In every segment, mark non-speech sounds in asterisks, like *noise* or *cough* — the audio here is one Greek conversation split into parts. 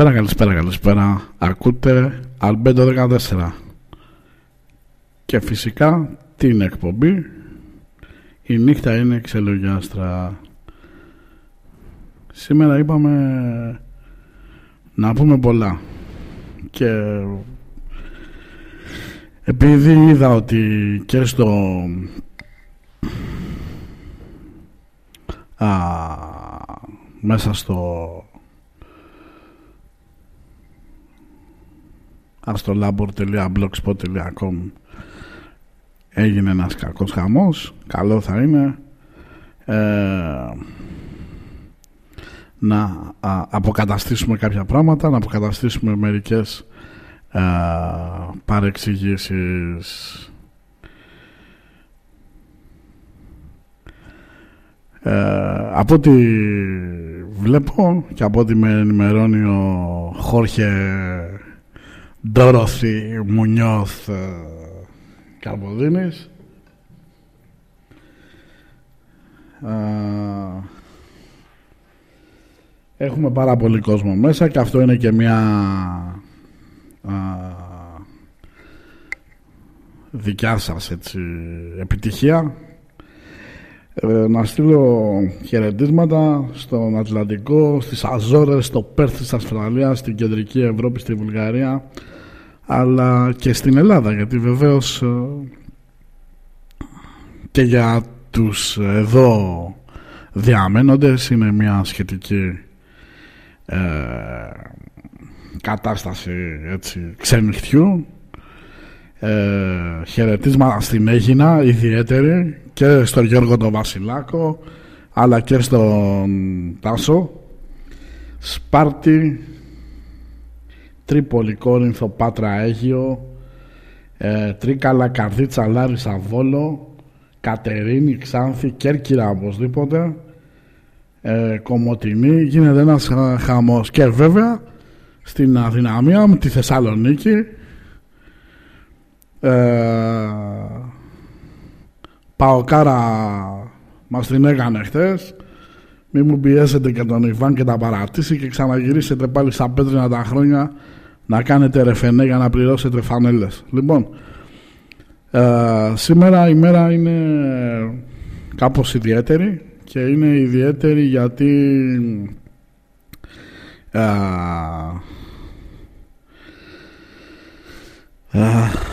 Καλησπέρα, καλησπέρα, καλησπέρα. Ακούτε Αλμπέντο 14. Και φυσικά την εκπομπή η νύχτα είναι ξελογιάστρα. Σήμερα είπαμε να πούμε πολλά και επειδή είδα ότι και στο α, μέσα στο astrolabor.blogspot.com έγινε ένας κακός χαμός καλό θα είναι. Ε, να αποκαταστήσουμε κάποια πράγματα να αποκαταστήσουμε μερικές ε, παρεξηγήσεις. Ε, από ό,τι βλέπω και από ό,τι με ενημερώνει ο Χόρχε Ντόροθι Μουνιώθ ε, Καρποδίνης. Έχουμε πάρα πολύ κόσμο μέσα και αυτό είναι και μια α, δικιά σας έτσι, επιτυχία ε, να στείλω χαιρετίσματα στον Ατλαντικό, στις Αζόρες, στο Πέρθ της Αυστραλίας, στην Κεντρική Ευρώπη, στη Βουλγαρία αλλά και στην Ελλάδα γιατί βεβαίως ε, και για τους εδώ διαμένοντες είναι μια σχετική ε, κατάσταση έτσι, ξενυχτιού ε, χαιρετίσματα στην Έγινα ιδιαίτερη και στον Γιώργο τον Βασιλάκο αλλά και στον Τάσο. Σπάρτη Τρίπολη, Κόρινθο, Πάτρα, Αίγιο. Ε, Τρίκαλα, Καρδίτσα, Λάρισα, Βόλο Κατερίνη, Ξάνθη, Κέρκυρα οπωσδήποτε. Ε, Κομωτινή γίνεται ένας χαμός. Και βέβαια στην αδυναμία μου τη Θεσσαλονίκη ε, Παοκάρα μας την έκανε χτες μη μου πιέσετε και τον Ιβάν και τα παρατήσει και ξαναγυρίσετε πάλι στα πέτρινα τα χρόνια να κάνετε ρεφενέ για να πληρώσετε φανέλες. Λοιπόν, ε, σήμερα η μέρα είναι κάπως ιδιαίτερη και είναι ιδιαίτερη γιατί ε, ε,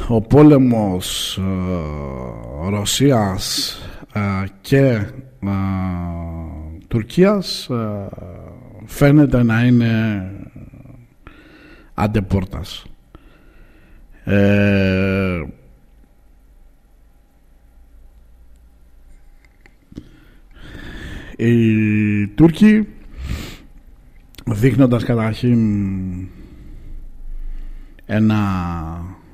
ο πόλεμος ε, Ρωσίας και Τουρκίας φαίνεται να είναι αντεπόρτας. Ε, οι Τούρκοι δείχνοντας καταρχήν ένα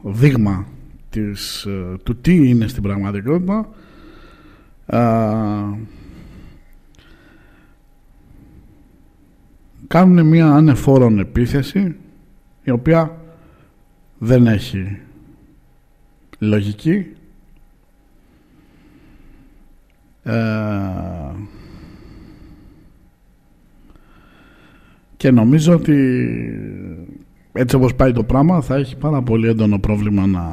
δείγμα της, του τι είναι στην πραγματικότητα κάνουν μια ανεφόρον επίθεση η οποία δεν έχει λογική. Ε, και νομίζω ότι έτσι όπως πάει το πράγμα θα έχει πάρα πολύ έντονο πρόβλημα να,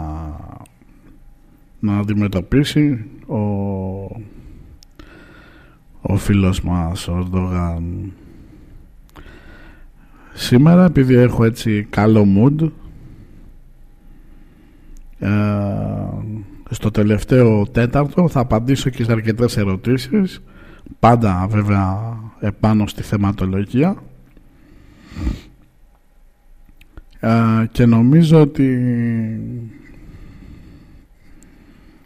να αντιμετωπίσει ο, ο φίλος μας ο Ερντογάν. Σήμερα επειδή έχω έτσι καλό mood ε, στο τελευταίο τέταρτο θα απαντήσω και σε αρκετές ερωτήσεις. Πάντα βέβαια επάνω στη θεματολογία. ε, και νομίζω ότι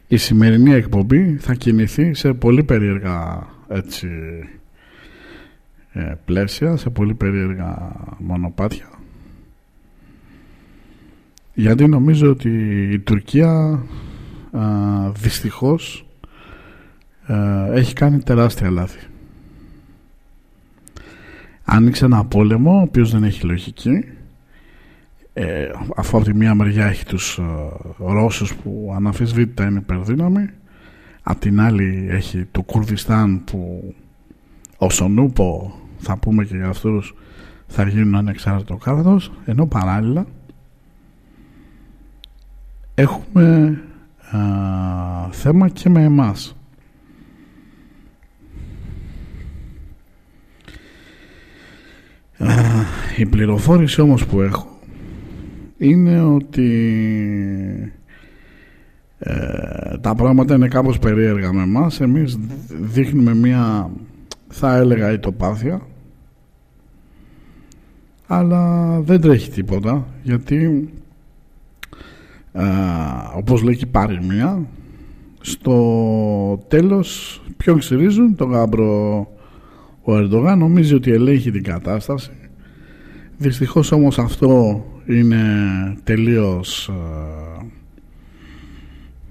η σημερινή εκπομπή θα κινηθεί σε πολύ περίεργα έτσι ε, πλαίσια, σε πολύ περίεργα μονοπάτια. Γιατί νομίζω ότι η Τουρκία α, δυστυχώς έχει κάνει τεράστια λάθη. Άνοιξε ένα πόλεμο ο οποίος δεν έχει λογική ε, αφού από τη μία μεριά έχει τους Ρώσους που αναφυσβήτητα είναι υπερδύναμη απ' την άλλη έχει το Κουρδιστάν που ο Σονούπο θα πούμε και για αυτούς θα γίνουν ανεξάρτητο κράτος ενώ παράλληλα έχουμε θέμα και με εμάς. Η πληροφόρηση όμως που έχω είναι ότι ε, τα πράγματα είναι κάπως περίεργα με εμάς. Εμείς δείχνουμε μια θα έλεγα ητοπάθεια. Αλλά δεν τρέχει τίποτα γιατί α, όπως λέει και η μία στο τέλος ποιον ξυρίζουν τον γάμπρο ο Ερντογάν νομίζει ότι ελέγχει την κατάσταση. Δυστυχώς όμως αυτό είναι τελείως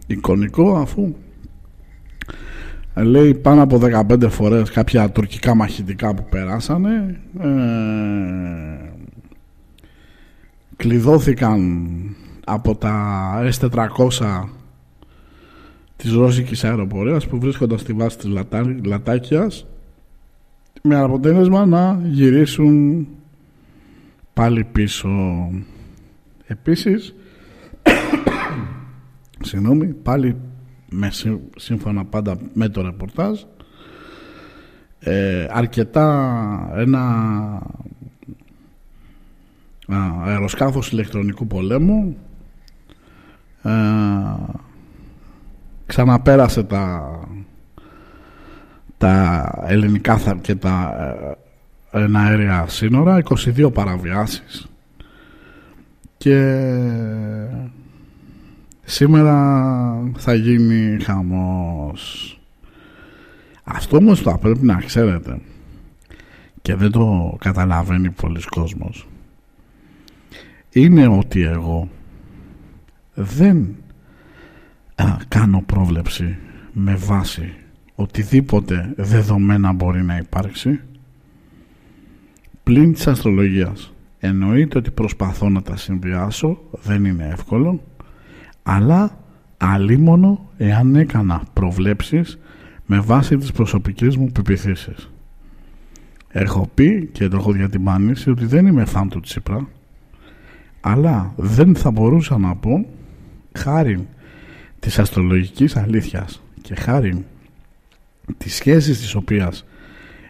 εικονικό αφού λέει πάνω από 15 φορές κάποια τουρκικά μαχητικά που περάσανε ε, κλειδώθηκαν από τα S400 της Ρώσικης αεροπορίας που βρίσκονταν στη βάση της Λατά, Λατάκιας με αποτέλεσμα να γυρίσουν πάλι πίσω. Επίσης *coughs* συγγνώμη πάλι με, σύμφωνα πάντα με το ρεπορτάζ ε, αρκετά ένα αεροσκάφος ηλεκτρονικού πολέμου ε, ξαναπέρασε τα τα ελληνικά και τα ε, αέρια σύνορα 22 παραβιάσεις και Σήμερα θα γίνει χαμός. Αυτό όμως το πρέπει να ξέρετε και δεν το καταλαβαίνει πολλοί κόσμος είναι ότι εγώ δεν κάνω πρόβλεψη με βάση οτιδήποτε δεδομένα μπορεί να υπάρξει πλην της αστρολογίας εννοείται ότι προσπαθώ να τα συνδυάσω δεν είναι εύκολο αλλά αλίμονο εάν έκανα προβλέψεις με βάση τις προσωπικές μου πεπιθήσεις. Έχω πει και το έχω διατημάνισει ότι δεν είμαι φαν του Τσίπρα αλλά δεν θα μπορούσα να πω χάρη της αστρολογικής αλήθειας και χάρη τις σχέσεις τις οποίες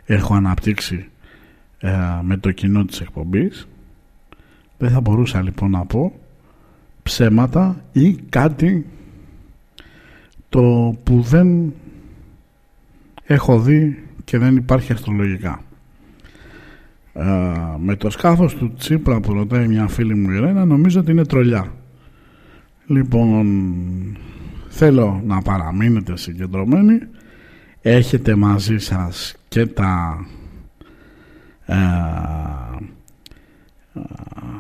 έχω αναπτύξει ε, με το κοινό της εκπομπής δεν θα μπορούσα λοιπόν να πω ψέματα ή κάτι το που δεν έχω δει και δεν υπάρχει αστρολογικά. με το σκάφος του Τσίπρα που ρωτάει μια φίλη μου Ιρένα νομίζω ότι είναι τρολιά. Λοιπόν, θέλω να παραμείνετε συγκεντρωμένοι. Έχετε μαζί σας και τα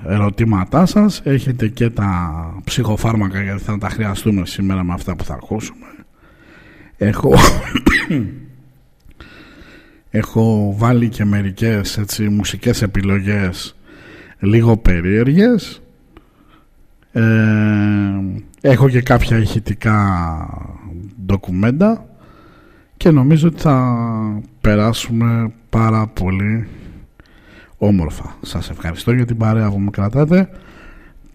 ερωτήματά σας. Έχετε και τα ψυχοφάρμακα γιατί θα τα χρειαστούμε σήμερα με αυτά που θα ακούσουμε. Έχω *coughs* έχω βάλει και μερικές έτσι, μουσικές επιλογές λίγο περίεργες. Ε, έχω και κάποια ηχητικά ντοκουμέντα και νομίζω ότι θα περάσουμε πάρα πολύ όμορφα. Σας ευχαριστώ για την παρέα που με κρατάτε.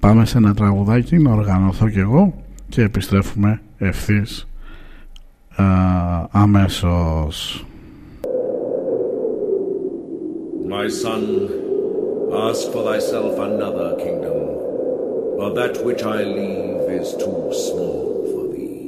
Πάμε σε ένα τραγουδάκι να οργανωθώ κι εγώ και επιστρέφουμε ευθύς α, αμέσως. My son, ask for thyself another kingdom, for that which I leave is too small for thee.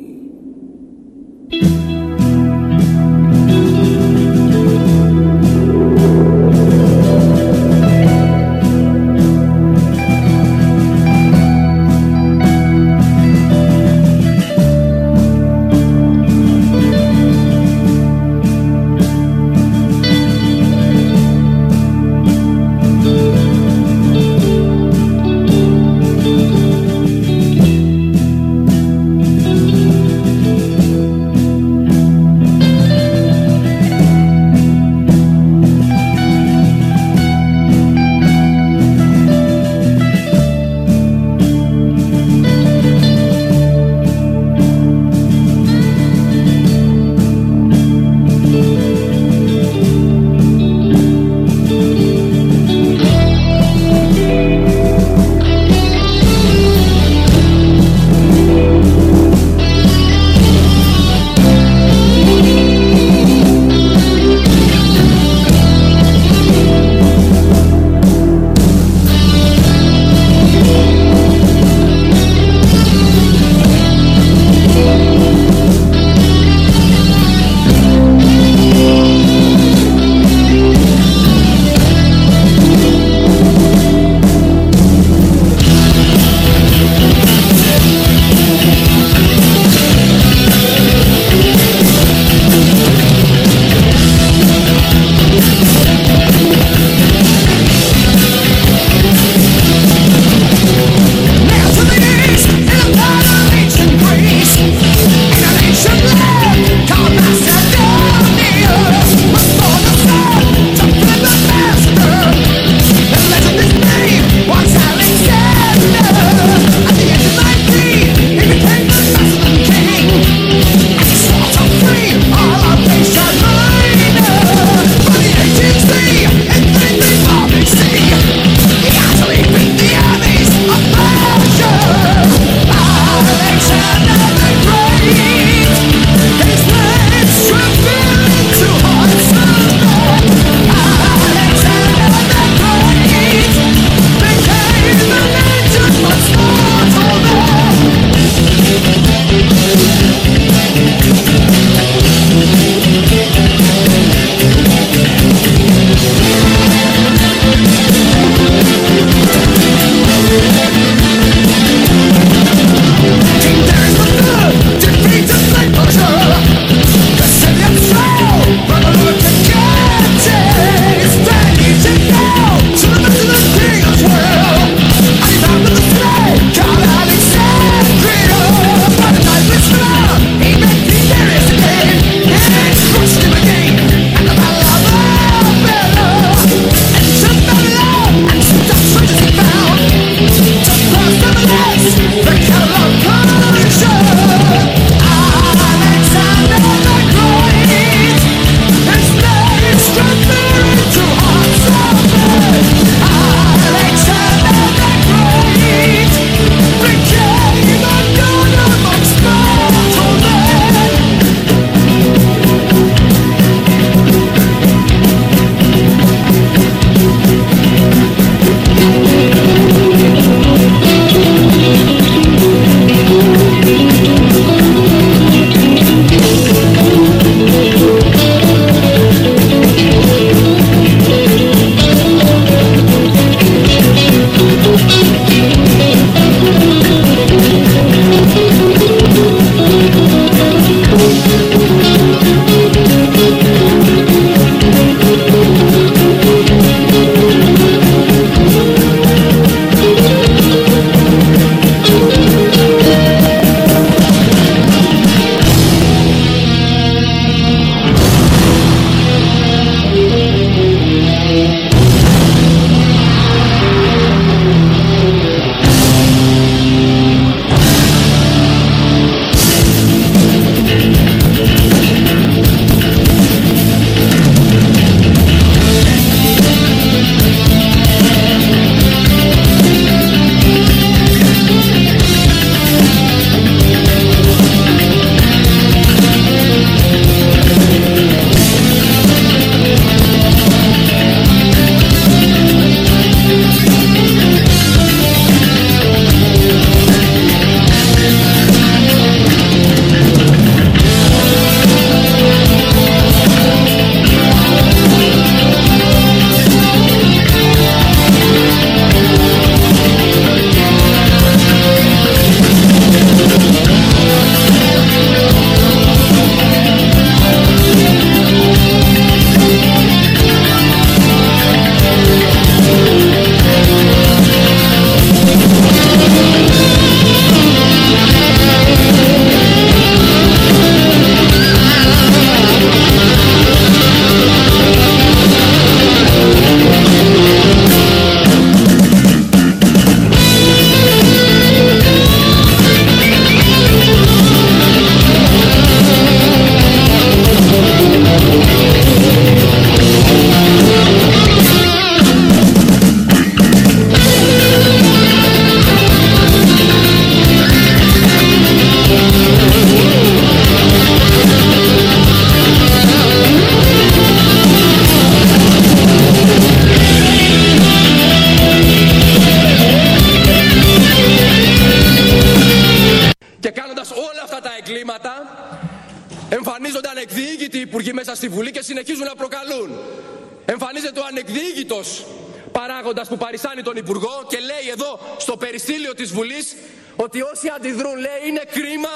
Παράγοντας που παρισάνει τον Υπουργό και λέει εδώ στο περιστήλιο της Βουλής ότι όσοι αντιδρούν λέει είναι κρίμα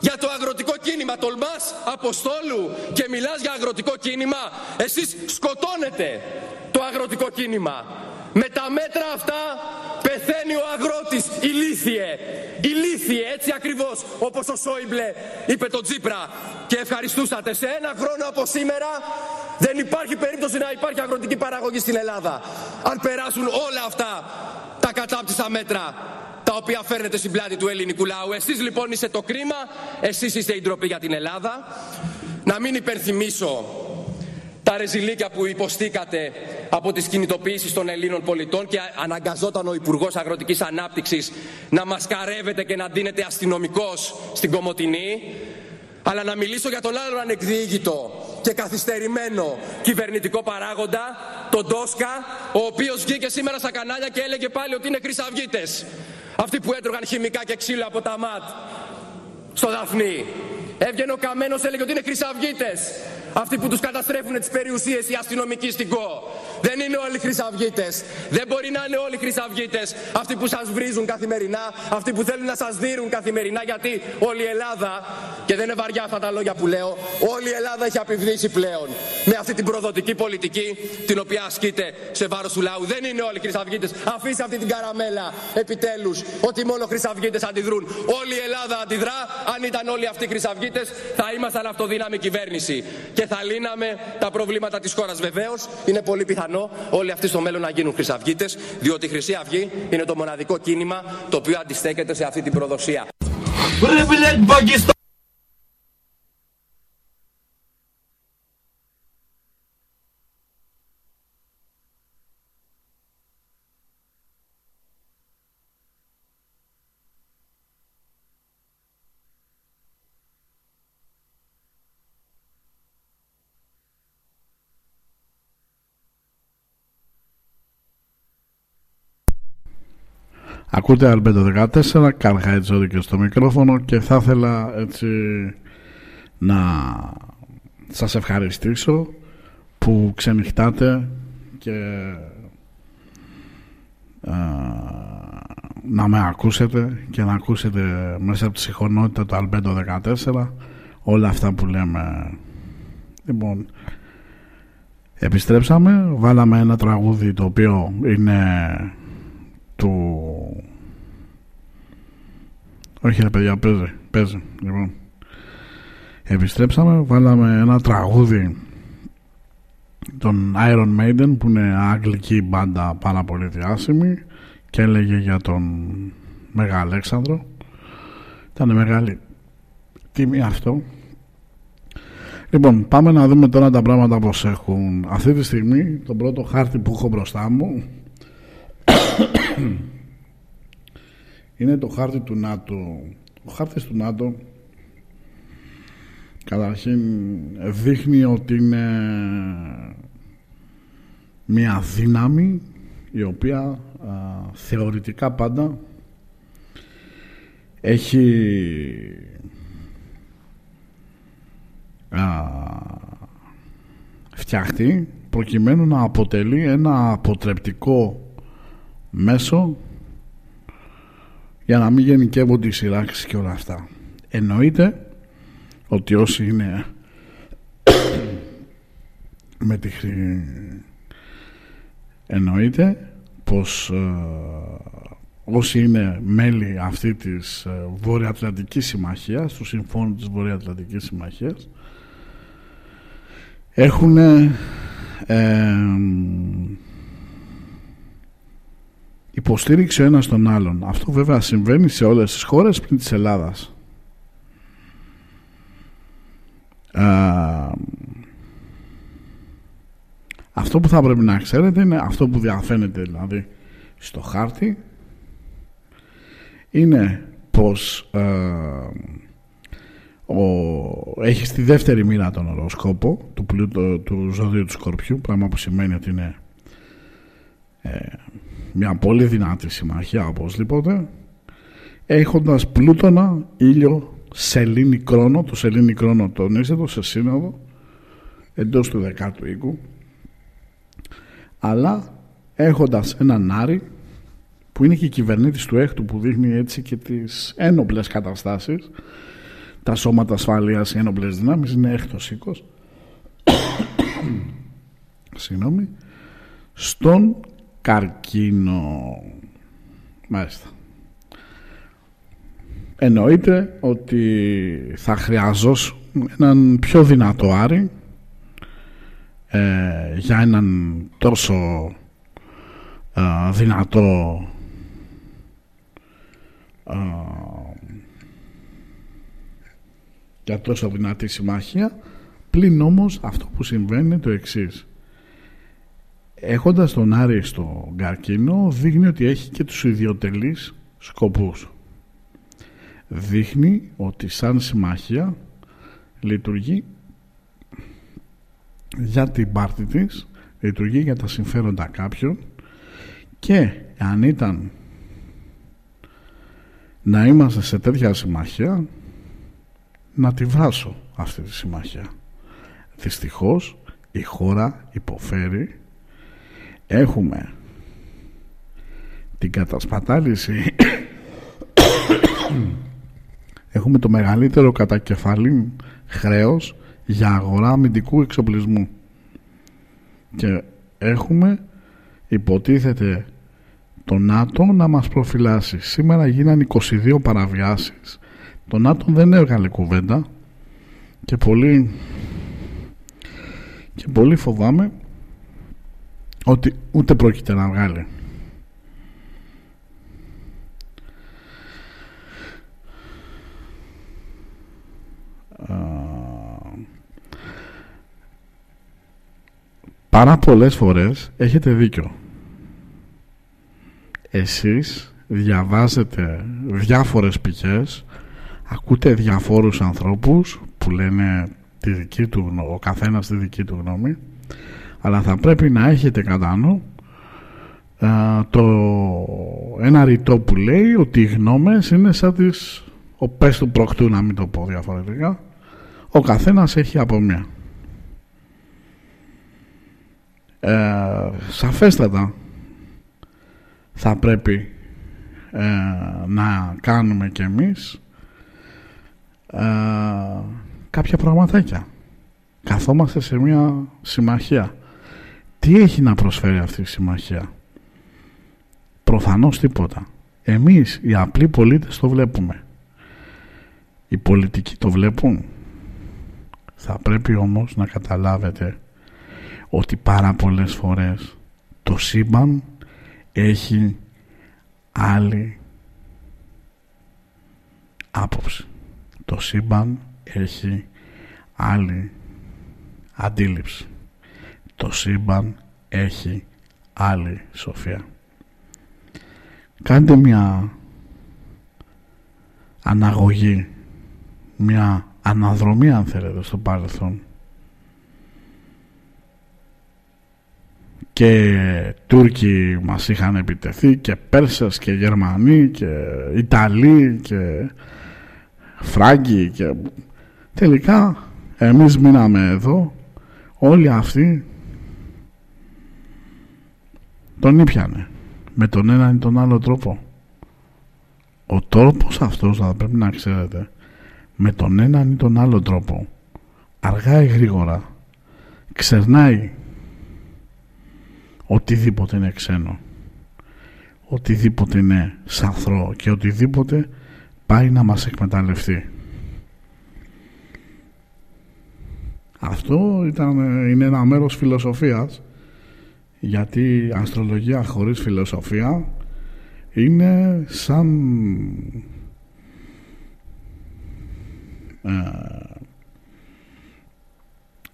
για το αγροτικό κίνημα. Τολμάς Αποστόλου και μιλάς για αγροτικό κίνημα. Εσείς σκοτώνετε το αγροτικό κίνημα. Με τα μέτρα αυτά πεθαίνει ο αγρότης ηλίθιε. Ηλίθιε, έτσι ακριβώς όπως ο Σόιμπλε είπε το Τζίπρα. Και ευχαριστούσατε σε ένα χρόνο από σήμερα δεν υπάρχει περίπτωση να υπάρχει αγροτική παραγωγή στην Ελλάδα. Αν περάσουν όλα αυτά τα κατάπτυστα μέτρα τα οποία φέρνετε στην πλάτη του ελληνικού λαού. Εσείς λοιπόν είστε το κρίμα, εσείς είστε η ντροπή για την Ελλάδα. Να μην υπερθυμίσω τα ρεζιλίκια που υποστήκατε από τις κινητοποιήσεις των Ελλήνων πολιτών και αναγκαζόταν ο Υπουργός Αγροτικής Ανάπτυξης να μασκαρεύεται και να δίνεται αστυνομικός στην Κομωτινή αλλά να μιλήσω για τον άλλο ανεκδίγητο και καθυστερημένο κυβερνητικό παράγοντα, τον Τόσκα, ο οποίος βγήκε σήμερα στα κανάλια και έλεγε πάλι ότι είναι χρυσαυγίτες. Αυτοί που έτρωγαν χημικά και ξύλο από τα ΜΑΤ στο Δαφνί. Έβγαινε ο Καμένος έλεγε ότι είναι χρυσαυγίτες. Αυτοί που τους καταστρέφουν τις περιουσίες οι αστυνομικοί στην ΚΟ. Δεν είναι όλοι χρυσαυγίτες. Δεν μπορεί να είναι όλοι χρυσαυγίτες. Αυτοί που σας βρίζουν καθημερινά, αυτοί που θέλουν να σας δίνουν καθημερινά γιατί όλη η Ελλάδα, και δεν είναι βαριά αυτά τα λόγια που λέω, όλη η Ελλάδα έχει απειβδίσει πλέον με αυτή την προδοτική πολιτική την οποία ασκείται σε βάρος του λαού. Δεν είναι όλοι χρυσαυγίτες. Αφήστε αυτή την καραμέλα επιτέλους ότι μόνο χρυσαυγίτες αντιδρούν. Όλη η Ελλάδα αντιδρά. Αν ήταν όλοι αυτοί χρυσαυγίτες θα ήμασταν αυτοδύναμη κυβέρνηση και θα λύναμε τα προβλήματα της χώρας. Βεβαίως είναι πολύ πιθανό όλοι αυτοί στο μέλλον να γίνουν χρυσαυγίτες διότι η Χρυσή Αυγή είναι το μοναδικό κίνημα το οποίο αντιστέκεται σε αυτή την προδοσία. Ακούτε Αλμπέντο 14, Καρχάιτ και στο μικρόφωνο και θα ήθελα έτσι να σας ευχαριστήσω που ξενυχτάτε και να με ακούσετε και να ακούσετε μέσα από τη συγχωνότητα του Αλμπέντο 14 όλα αυτά που λέμε. Λοιπόν επιστρέψαμε βάλαμε ένα τραγούδι το οποίο είναι του... Όχι ρε παιδιά, παίζει, παίζει. Λοιπόν. Επιστρέψαμε, βάλαμε ένα τραγούδι τον Iron Maiden που είναι αγγλική μπάντα πάρα πολύ διάσημη και έλεγε για τον Μέγα Αλέξανδρο. Ήταν μεγάλη τιμή αυτό. Λοιπόν, πάμε να δούμε τώρα τα πράγματα πως έχουν. Αυτή τη στιγμή, τον πρώτο χάρτη που έχω μπροστά μου είναι το χάρτη του ΝΑΤΟ. Ο χάρτης του ΝΑΤΟ καταρχήν δείχνει ότι είναι μια δύναμη η οποία θεωρητικά πάντα έχει α, φτιαχτεί προκειμένου να αποτελεί ένα αποτρεπτικό μέσο για να μην γενικεύονται οι σειράξεις και όλα αυτά. Εννοείται ότι όσοι είναι *coughs* με τη εννοείται πως ε, όσοι είναι μέλη αυτή της ε, Βορειοατλαντικής Συμμαχίας του Συμφώνου της Βορειοατλαντικής Συμμαχίας έχουν ε, υποστήριξη ο ένας τον άλλον. Αυτό βέβαια συμβαίνει σε όλες τις χώρες πριν της Ελλάδας. αυτό που θα πρέπει να ξέρετε είναι αυτό που διαφαίνεται δηλαδή στο χάρτη είναι πως ο, έχει στη δεύτερη μοίρα τον οροσκόπο του, του ζωδίου του Σκορπιού πράγμα που σημαίνει ότι είναι ε, μια πολύ δυνατή συμμαχία οπωσδήποτε έχοντας πλούτονα, ήλιο, σελήνη κρόνο. Το σελήνη κρόνο τονίζεται σε σύνοδο εντός του δεκάτου οίκου. Αλλά έχοντας έναν Άρη που είναι και η κυβερνήτης του έκτου που δείχνει έτσι και τις ένοπλες καταστάσεις τα σώματα ασφαλείας, οι ένοπλες δυνάμεις είναι έκτος οίκος. *coughs* Συγγνώμη. Στον καρκίνο. Μάλιστα. Εννοείται ότι θα χρειαζόσουν έναν πιο δυνατό Άρη ε, για έναν τόσο ε, δυνατό ε, για τόσο δυνατή συμμαχία. Πλην όμως αυτό που συμβαίνει είναι το εξής έχοντας τον Άρη στο καρκίνο δείχνει ότι έχει και τους ιδιωτελείς σκοπούς. Δείχνει ότι σαν συμμαχία λειτουργεί για την πάρτη της λειτουργεί για τα συμφέροντα κάποιων και αν ήταν να είμαστε σε τέτοια συμμαχία να τη βράσω αυτή τη συμμαχία δυστυχώς η χώρα υποφέρει έχουμε την κατασπατάληση. Έχουμε το μεγαλύτερο κατακεφαλήν χρέος για αγορά αμυντικού εξοπλισμού. Και έχουμε υποτίθεται το ΝΑΤΟ να μας προφυλάσει. Σήμερα γίνανε 22 παραβιάσεις. Το ΝΑΤΟ δεν έβγαλε κουβέντα και πολύ και πολύ φοβάμαι ότι ούτε πρόκειται να βγάλει. Πάρα πολλές φορές έχετε δίκιο. Εσείς διαβάζετε διάφορες πηγές ακούτε διαφόρους ανθρώπους που λένε τη δική του, ο καθένας τη δική του γνώμη αλλά θα πρέπει να έχετε κατά νου το, ένα ρητό που λέει ότι οι γνώμες είναι σαν τις ο πες του προκτού να μην το πω διαφορετικά. Ο καθένας έχει από μία. Ε, σαφέστατα θα πρέπει ε, να κάνουμε κι εμείς ε, κάποια πραγματάκια. Καθόμαστε σε μια συμμαχία τι έχει να προσφέρει αυτή η συμμαχία; Προφανώς τίποτα εμείς οι απλοί πολίτες το βλέπουμε οι πολιτικοί το βλέπουν θα πρέπει όμως να καταλάβετε ότι πάρα πολλές φορές το σύμπαν έχει άλλη άποψη. Το σύμπαν έχει άλλη αντίληψη. Το σύμπαν έχει άλλη σοφία. Κάντε μια αναγωγή, μια αναδρομή αν θέλετε στο παρελθόν και Τούρκοι μας είχαν επιτεθεί και Πέρσες και Γερμανοί και Ιταλοί και Φράγκοι και τελικά εμείς μείναμε εδώ όλοι αυτοί τον ήπιανε. Με τον ένα ή τον άλλο τρόπο. Ο τρόπος αυτός θα πρέπει να ξέρετε με τον έναν ή τον άλλο τρόπο αργά ή γρήγορα ξερνάει οτιδήποτε είναι ξένο οτιδήποτε είναι σαθρό και οτιδήποτε πάει να μας εκμεταλλευτεί. Αυτό ήταν, είναι ένα μέρος φιλοσοφίας γιατί η αστρολογία χωρίς φιλοσοφία είναι σαν ε,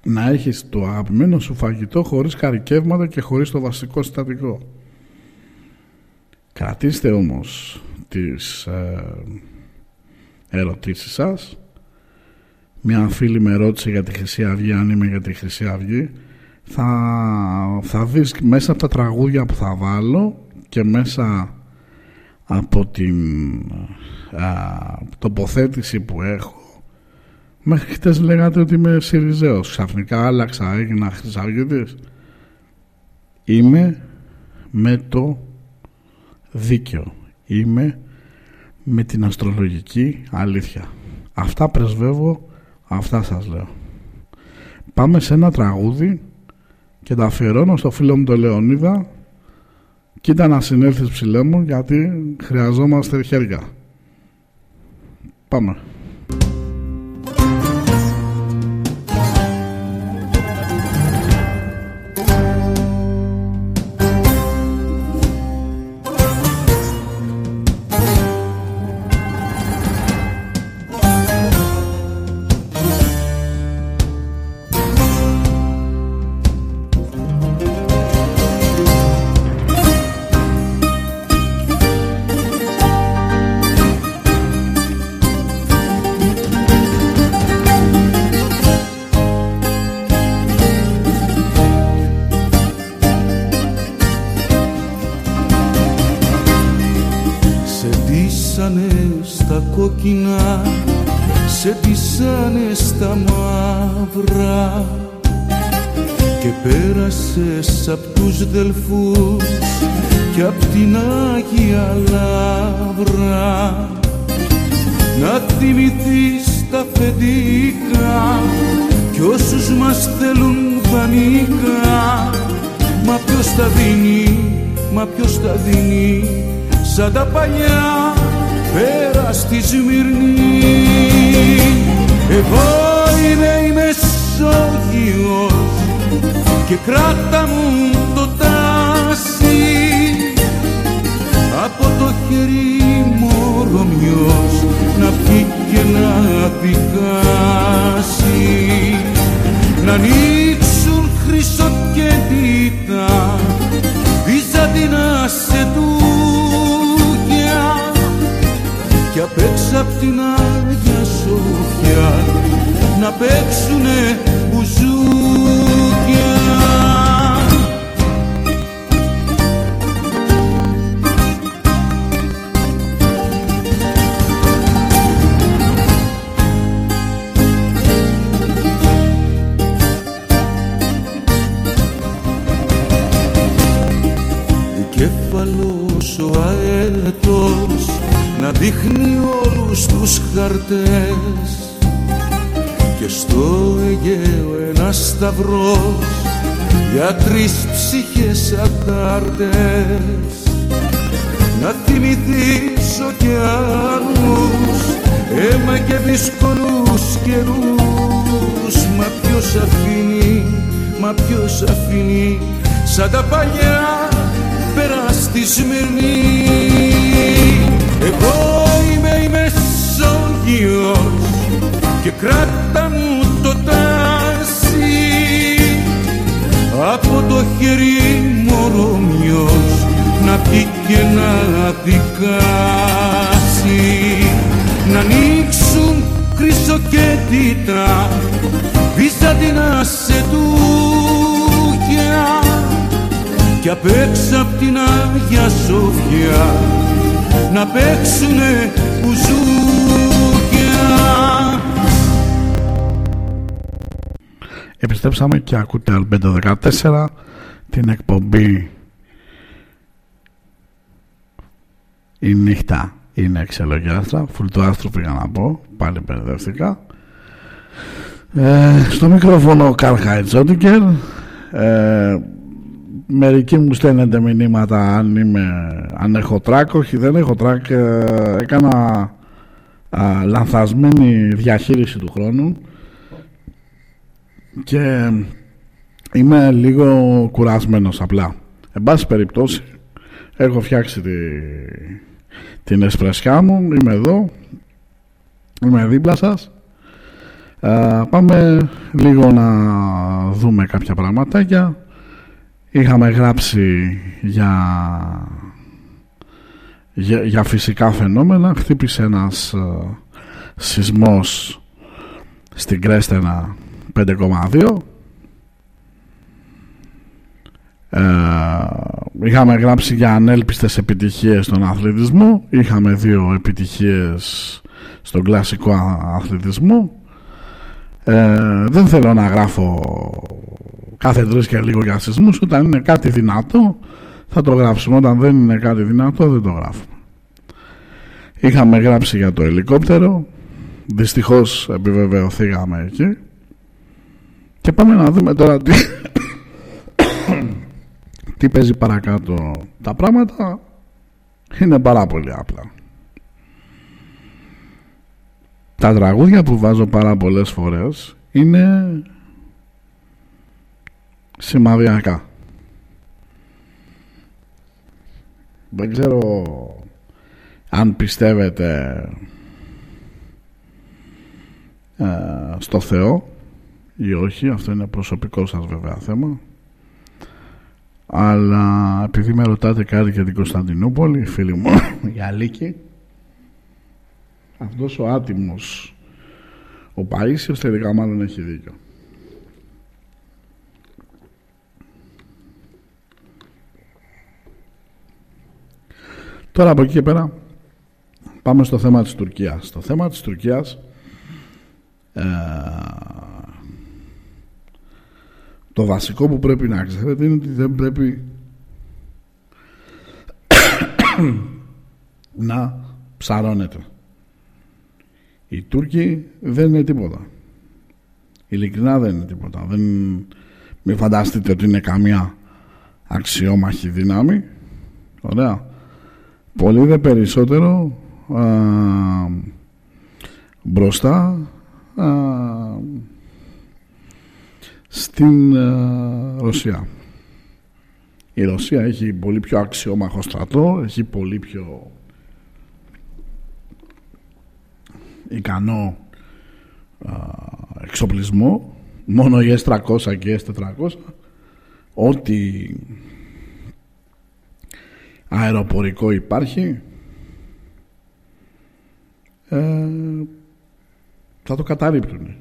να έχεις το αγαπημένο σου φαγητό χωρίς καρικεύματα και χωρίς το βασικό συστατικό. Κρατήστε όμως τις ε, ερωτήσεις σας. Μια φίλη με ρώτησε για τη Χρυσή Αυγή, αν είμαι για τη Χρυσή Αυγή. Θα, θα δεις μέσα από τα τραγούδια που θα βάλω και μέσα από την α, τοποθέτηση που έχω Μέχρι χτες λέγατε ότι είμαι Σιριζέος. Ξαφνικά άλλαξα, έγινα Χρυσαυγητής. Είμαι με το δίκαιο. Είμαι με την αστρολογική αλήθεια. Αυτά πρεσβεύω, αυτά σας λέω. Πάμε σε ένα τραγούδι και τα αφιερώνω στο φίλο μου τον Λεωνίδα κοίτα να συνέλθεις ψηλέ μου γιατί χρειαζόμαστε χέρια. Πάμε. Στη Σμυρνή σαν τα την Άγια Σοφιά να παίξουνε μπουζούκια. Επιστρέψαμε και ακούτε Αλμπέντο 14 την εκπομπή η νύχτα είναι εξελογιάστρα φουλ του άστρου πήγα να πω πάλι μπερδεύτηκα. Ε, στο μικρόφωνο Καρχάιτ Τζόντικερ ε, Μερικοί μου στέλνετε μηνύματα αν, είμαι, αν έχω τράκ, όχι δεν έχω τράκ, ε, έκανα α, λανθασμένη διαχείριση του χρόνου. Και είμαι λίγο κουρασμένος απλά. Εν πάση περιπτώσει έχω φτιάξει τη, την εσπρεσιά μου, είμαι εδώ, είμαι δίπλα σας. πάμε λίγο να δούμε κάποια πραγματάκια είχαμε γράψει για, για, φυσικά φαινόμενα. Χτύπησε ένας uh, σεισμός στην Κρέστενα 5,2 ε, είχαμε γράψει για ανέλπιστες επιτυχίες στον αθλητισμό. Είχαμε δύο επιτυχίες στον κλασικό αθλητισμό. Ε, δεν θέλω να γράφω κάθε τρεις και λίγο για σεισμούς. Όταν είναι κάτι δυνατό θα το γράψουμε. Όταν δεν είναι κάτι δυνατό δεν το γράφουμε. Είχαμε γράψει για το ελικόπτερο. Δυστυχώς επιβεβαιωθήκαμε εκεί. Και πάμε να δούμε τώρα τι, *coughs* τι παίζει παρακάτω. Τα πράγματα είναι πάρα πολύ απλά. Τα τραγούδια που βάζω πάρα πολλές φορές είναι σημαδιακά. Δεν ξέρω αν πιστεύετε ε, στο Θεό ή όχι, αυτό είναι προσωπικό σας βέβαια θέμα. Αλλά επειδή με ρωτάτε κάτι για την Κωνσταντινούπολη φίλοι μου, *coughs* η Αλίκη αυτός ο άτιμος ο Παΐσιος τελικά μάλλον έχει δίκιο Τώρα από εκεί και πέρα πάμε στο θέμα της Τουρκίας. Στο θέμα της Τουρκίας ε, το βασικό που πρέπει να ξέρετε είναι ότι δεν πρέπει *coughs* να ψαρώνετε. Οι Τούρκοι δεν είναι τίποτα. Ειλικρινά δεν είναι τίποτα. Δεν... Μην φανταστείτε ότι είναι καμία αξιόμαχη δύναμη. Ωραία. Πολύ δε περισσότερο α, μπροστά α, στην Ρωσία. Η Ρωσία έχει πολύ πιο αξιόμαχο στρατό, έχει πολύ πιο ικανό εξοπλισμό μόνο η S300 και η S400 ό,τι αεροπορικό υπάρχει. Ε, θα το καταρρύπτουν.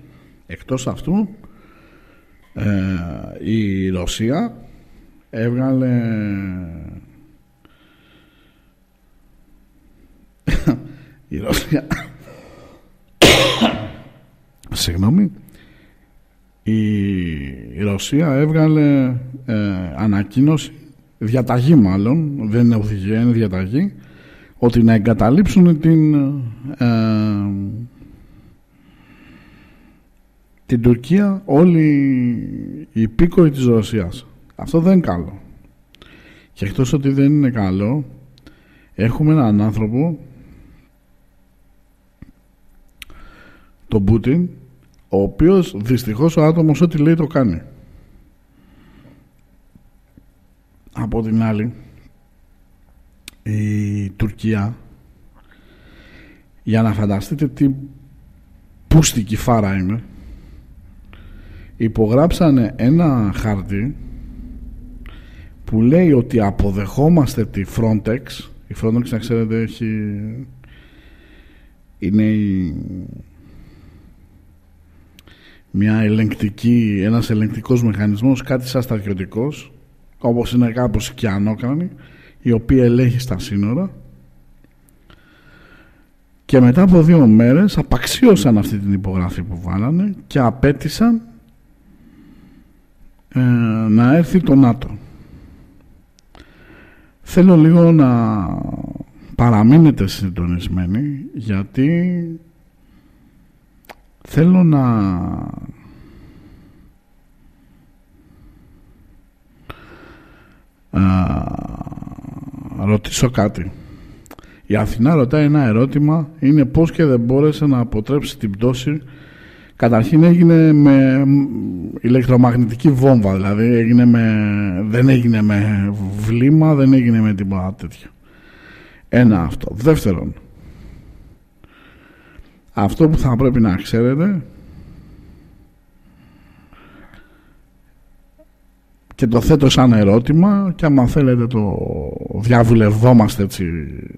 Εκτός αυτού ε, η Ρωσία έβγαλε *coughs* η Ρωσία *coughs* συγγνώμη. Η Ρωσία έβγαλε ε, ανακοίνωση διαταγή μάλλον δεν είναι οδηγία είναι διαταγή ότι να εγκαταλείψουν την ε, την Τουρκία όλοι οι υπήκοοι της Ρωσίας. Αυτό δεν είναι καλό. Και εκτός ότι δεν είναι καλό έχουμε έναν άνθρωπο τον Πούτιν ο οποίος δυστυχώς ο άτομος ό,τι λέει το κάνει από την άλλη η Τουρκία για να φανταστείτε τι πούστικη φάρα είναι υπογράψανε ένα χάρτη που λέει ότι αποδεχόμαστε τη Frontex. Η Frontex να ξέρετε έχει είναι η μια ελεγκτική, ένας ελεγκτικός μηχανισμός, κάτι σαν στρατιωτικός, όπως είναι κάπως και ανώκρανη, η οποία ελέγχει στα σύνορα και μετά από δύο μέρες απαξίωσαν αυτή την υπογραφή που βάλανε και απέτησαν ε, να έρθει το ΝΑΤΟ. Θέλω λίγο να παραμείνετε συντονισμένοι γιατί Θέλω να ρωτήσω κάτι. Η Αθηνά ρωτάει ένα ερώτημα, είναι πώς και δεν μπόρεσε να αποτρέψει την πτώση. Καταρχήν έγινε με ηλεκτρομαγνητική βόμβα, δηλαδή έγινε με, δεν έγινε με βλήμα, δεν έγινε με τίποτα τέτοιο. Ένα αυτό. Δεύτερον, αυτό που θα πρέπει να ξέρετε και το θέτω σαν ερώτημα και άμα θέλετε το διαβουλευόμαστε έτσι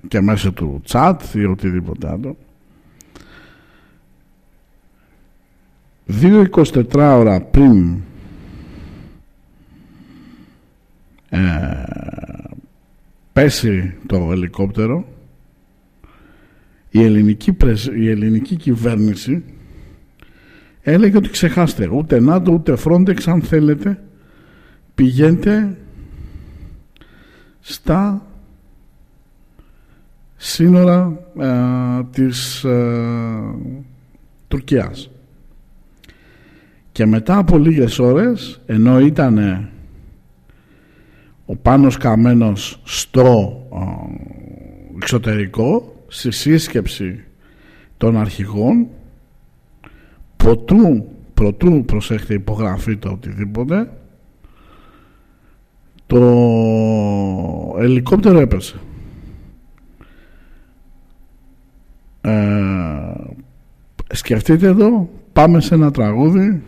και μέσω του chat ή οτιδήποτε άλλο. 2-24 ώρα πριν ε, πέσει το ελικόπτερο η ελληνική, η ελληνική κυβέρνηση έλεγε ότι ξεχάστε ούτε ΝΑΤΟ ούτε Frontex αν θέλετε πηγαίνετε στα σύνορα ε, της ε, Τουρκίας. Και μετά από λίγες ώρες ενώ ήταν ο Πάνος Καμένος στο ε, εξωτερικό στη σύσκεψη των αρχηγών προτού, προτού προσέχετε υπογραφή το οτιδήποτε το ελικόπτερο έπεσε. Ε, σκεφτείτε εδώ πάμε σε ένα τραγούδι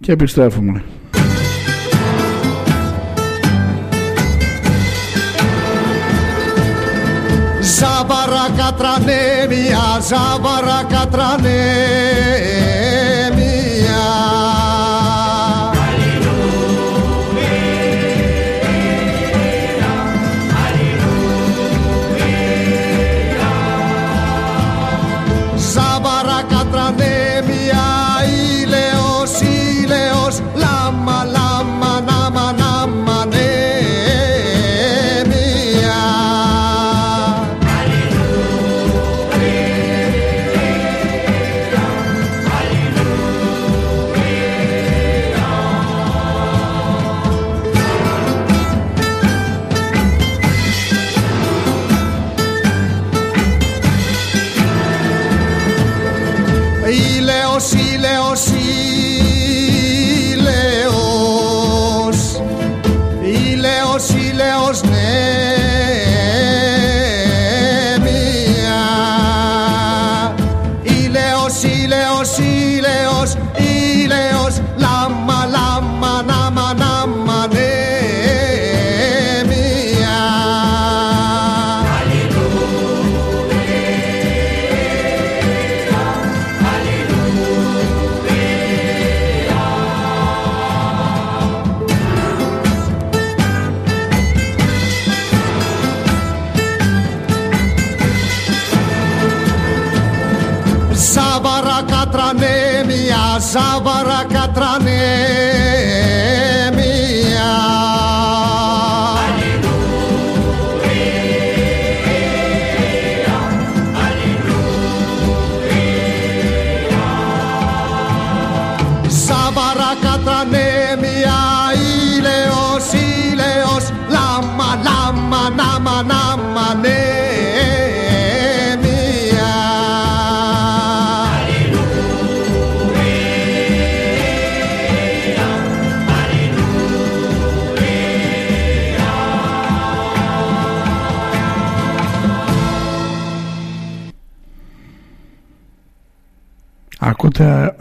και επιστρέφουμε. Ζάβαρα κατρανέμια, ζάβαρα κατρανέμια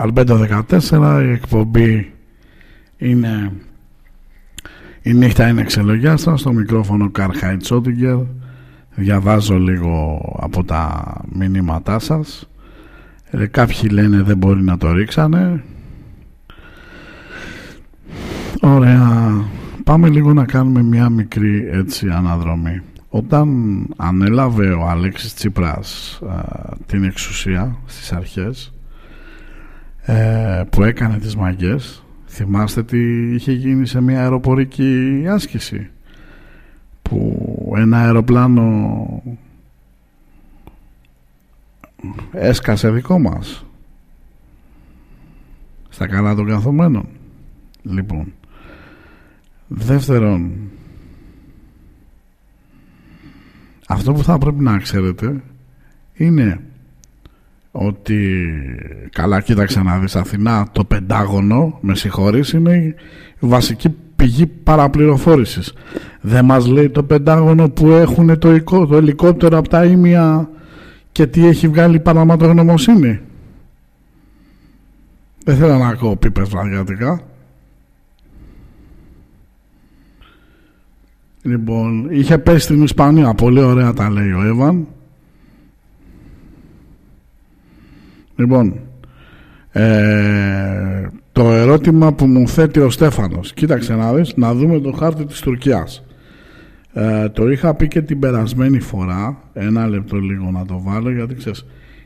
Αλμπέντο 14, η εκπομπή είναι η νύχτα είναι εξελογιάστρα στο μικρόφωνο Καρχάι Τσότιγκερ διαβάζω λίγο από τα μηνύματά σας. Ε, κάποιοι λένε δεν μπορεί να το ρίξανε. Ωραία. Πάμε λίγο να κάνουμε μια μικρή έτσι αναδρομή. Όταν ανέλαβε ο Αλέξης Τσίπρας α, την εξουσία στις αρχές ε, που έκανε τις μαγκές θυμάστε τι είχε γίνει σε μια αεροπορική άσκηση που ένα αεροπλάνο έσκασε δικό μας. Στα καλά των καθομένων. Λοιπόν δεύτερον αυτό που θα πρέπει να ξέρετε είναι ότι καλά κοίταξε να δεις Αθηνά το Πεντάγωνο με συγχωρείς είναι η βασική πηγή παραπληροφόρησης. Δεν μας λέει το Πεντάγωνο που έχουν το, εικο- το ελικόπτερο από τα ίμια και τι έχει βγάλει η παραματογνωμοσύνη. Δεν θέλω να ακούω πίπες βραδιατικά Λοιπόν, είχε πέσει στην Ισπανία, πολύ ωραία τα λέει ο Εύαν. Λοιπόν, ε, το ερώτημα που μου θέτει ο Στέφανος, κοίταξε να δεις, να δούμε το χάρτη της Τουρκίας. Ε, το είχα πει και την περασμένη φορά, ένα λεπτό λίγο να το βάλω, γιατί ξέρεις,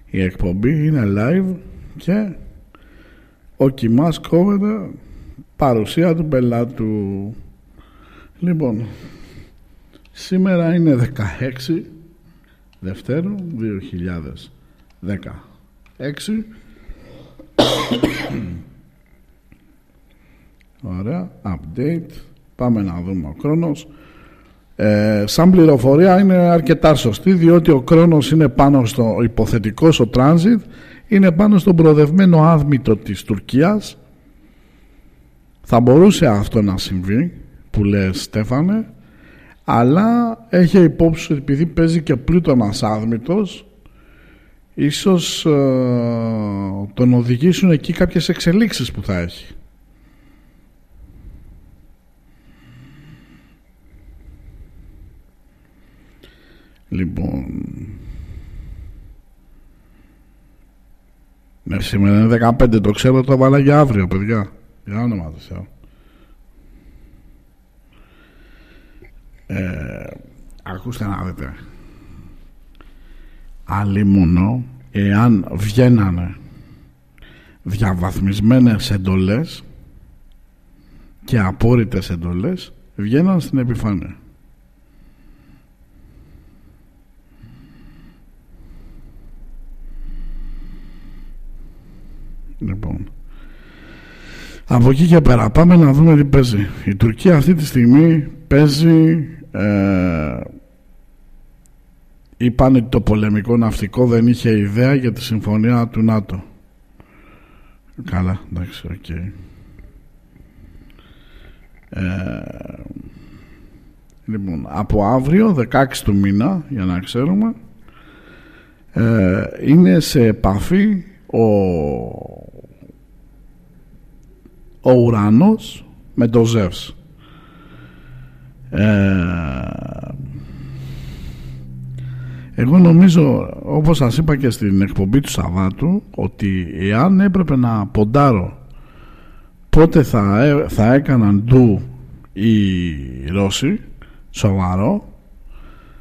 η εκπομπή είναι live και ο Κιμάς κόβεται παρουσία του πελάτου. Λοιπόν, σήμερα είναι 16 Δευτέρου 2016 Ωραία, update. Πάμε να δούμε ο χρόνος ε, Σαν πληροφορία είναι αρκετά σωστή Διότι ο χρόνος είναι πάνω στο υποθετικό ο transit. Είναι πάνω στον προοδευμένο άδμητο της Τουρκίας. Θα μπορούσε αυτό να συμβεί Που λες Στέφανε αλλά έχει υπόψη ότι επειδή παίζει και πλούτονας άδμητος ίσως ε, τον οδηγήσουν εκεί κάποιες εξελίξεις που θα έχει. Λοιπόν... Ναι, σήμερα είναι 15, το ξέρω, το βάλα για αύριο, παιδιά. Για όνομα του Θεού. Ε, ακούστε να δείτε. Άλλοι μόνο εάν βγαίνανε διαβαθμισμένες εντολές και απόρριτες εντολές βγαίναν στην επιφάνεια. Λοιπόν, από εκεί και πέρα πάμε να δούμε τι παίζει. Η Τουρκία αυτή τη στιγμή παίζει ε, είπαν ότι το πολεμικό ναυτικό δεν είχε ιδέα για τη συμφωνία του ΝΑΤΟ. Καλά, εντάξει, οκ. Ε, λοιπόν, από αύριο, 16 του μήνα, για να ξέρουμε, ε, είναι σε επαφή ο, ο ουρανός με το Ζεύς. Ε, εγώ νομίζω όπως σας είπα και στην εκπομπή του Σαββάτου ότι εάν έπρεπε να ποντάρω πότε θα, ε, θα έκαναν ντου οι Ρώσοι σοβαρό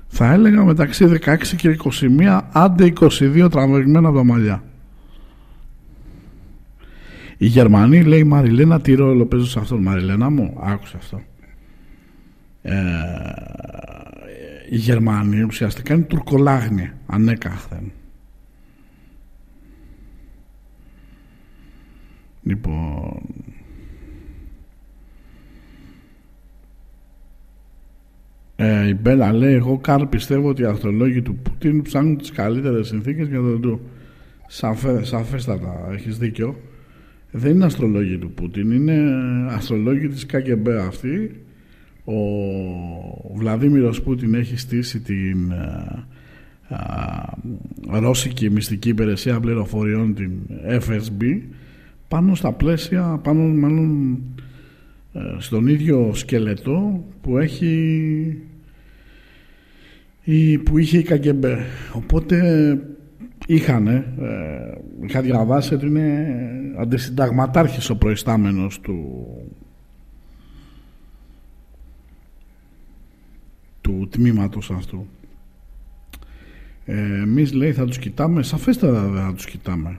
θα έλεγα μεταξύ 16 και 21 άντε 22 τραβηγμένα από τα μαλλιά. Οι Γερμανοί λέει Μαριλένα τι ρόλο παίζω σε αυτόν Μαριλένα μου άκουσε αυτό ε, οι Γερμανοί ουσιαστικά είναι τουρκολάγνοι ανέκαθεν. Λοιπόν ε, η Μπέλα λέει εγώ καν πιστεύω ότι οι αστρολόγοι του Πούτιν ψάχνουν τις καλύτερες συνθήκες για τον του Σαφέ, σαφέστατα έχεις δίκιο. Δεν είναι αστρολόγοι του Πούτιν είναι αστρολόγοι της ΚΚΜ αυτή ο Βλαδίμηρος Πούτιν έχει στήσει την α, ε, α, ρώσικη μυστική υπηρεσία πληροφοριών την FSB πάνω στα πλαίσια πάνω μάλλον ε, στον ίδιο σκελετό που έχει η, που είχε η ΚΑΚΕΜΠΕ οπότε είχανε ε, είχα διαβάσει ότι είναι αντισυνταγματάρχης ο προϊστάμενος του του τμήματος αυτού. Ε, Εμείς λέει θα τους κοιτάμε, σαφέστατα δεν θα τους κοιτάμε.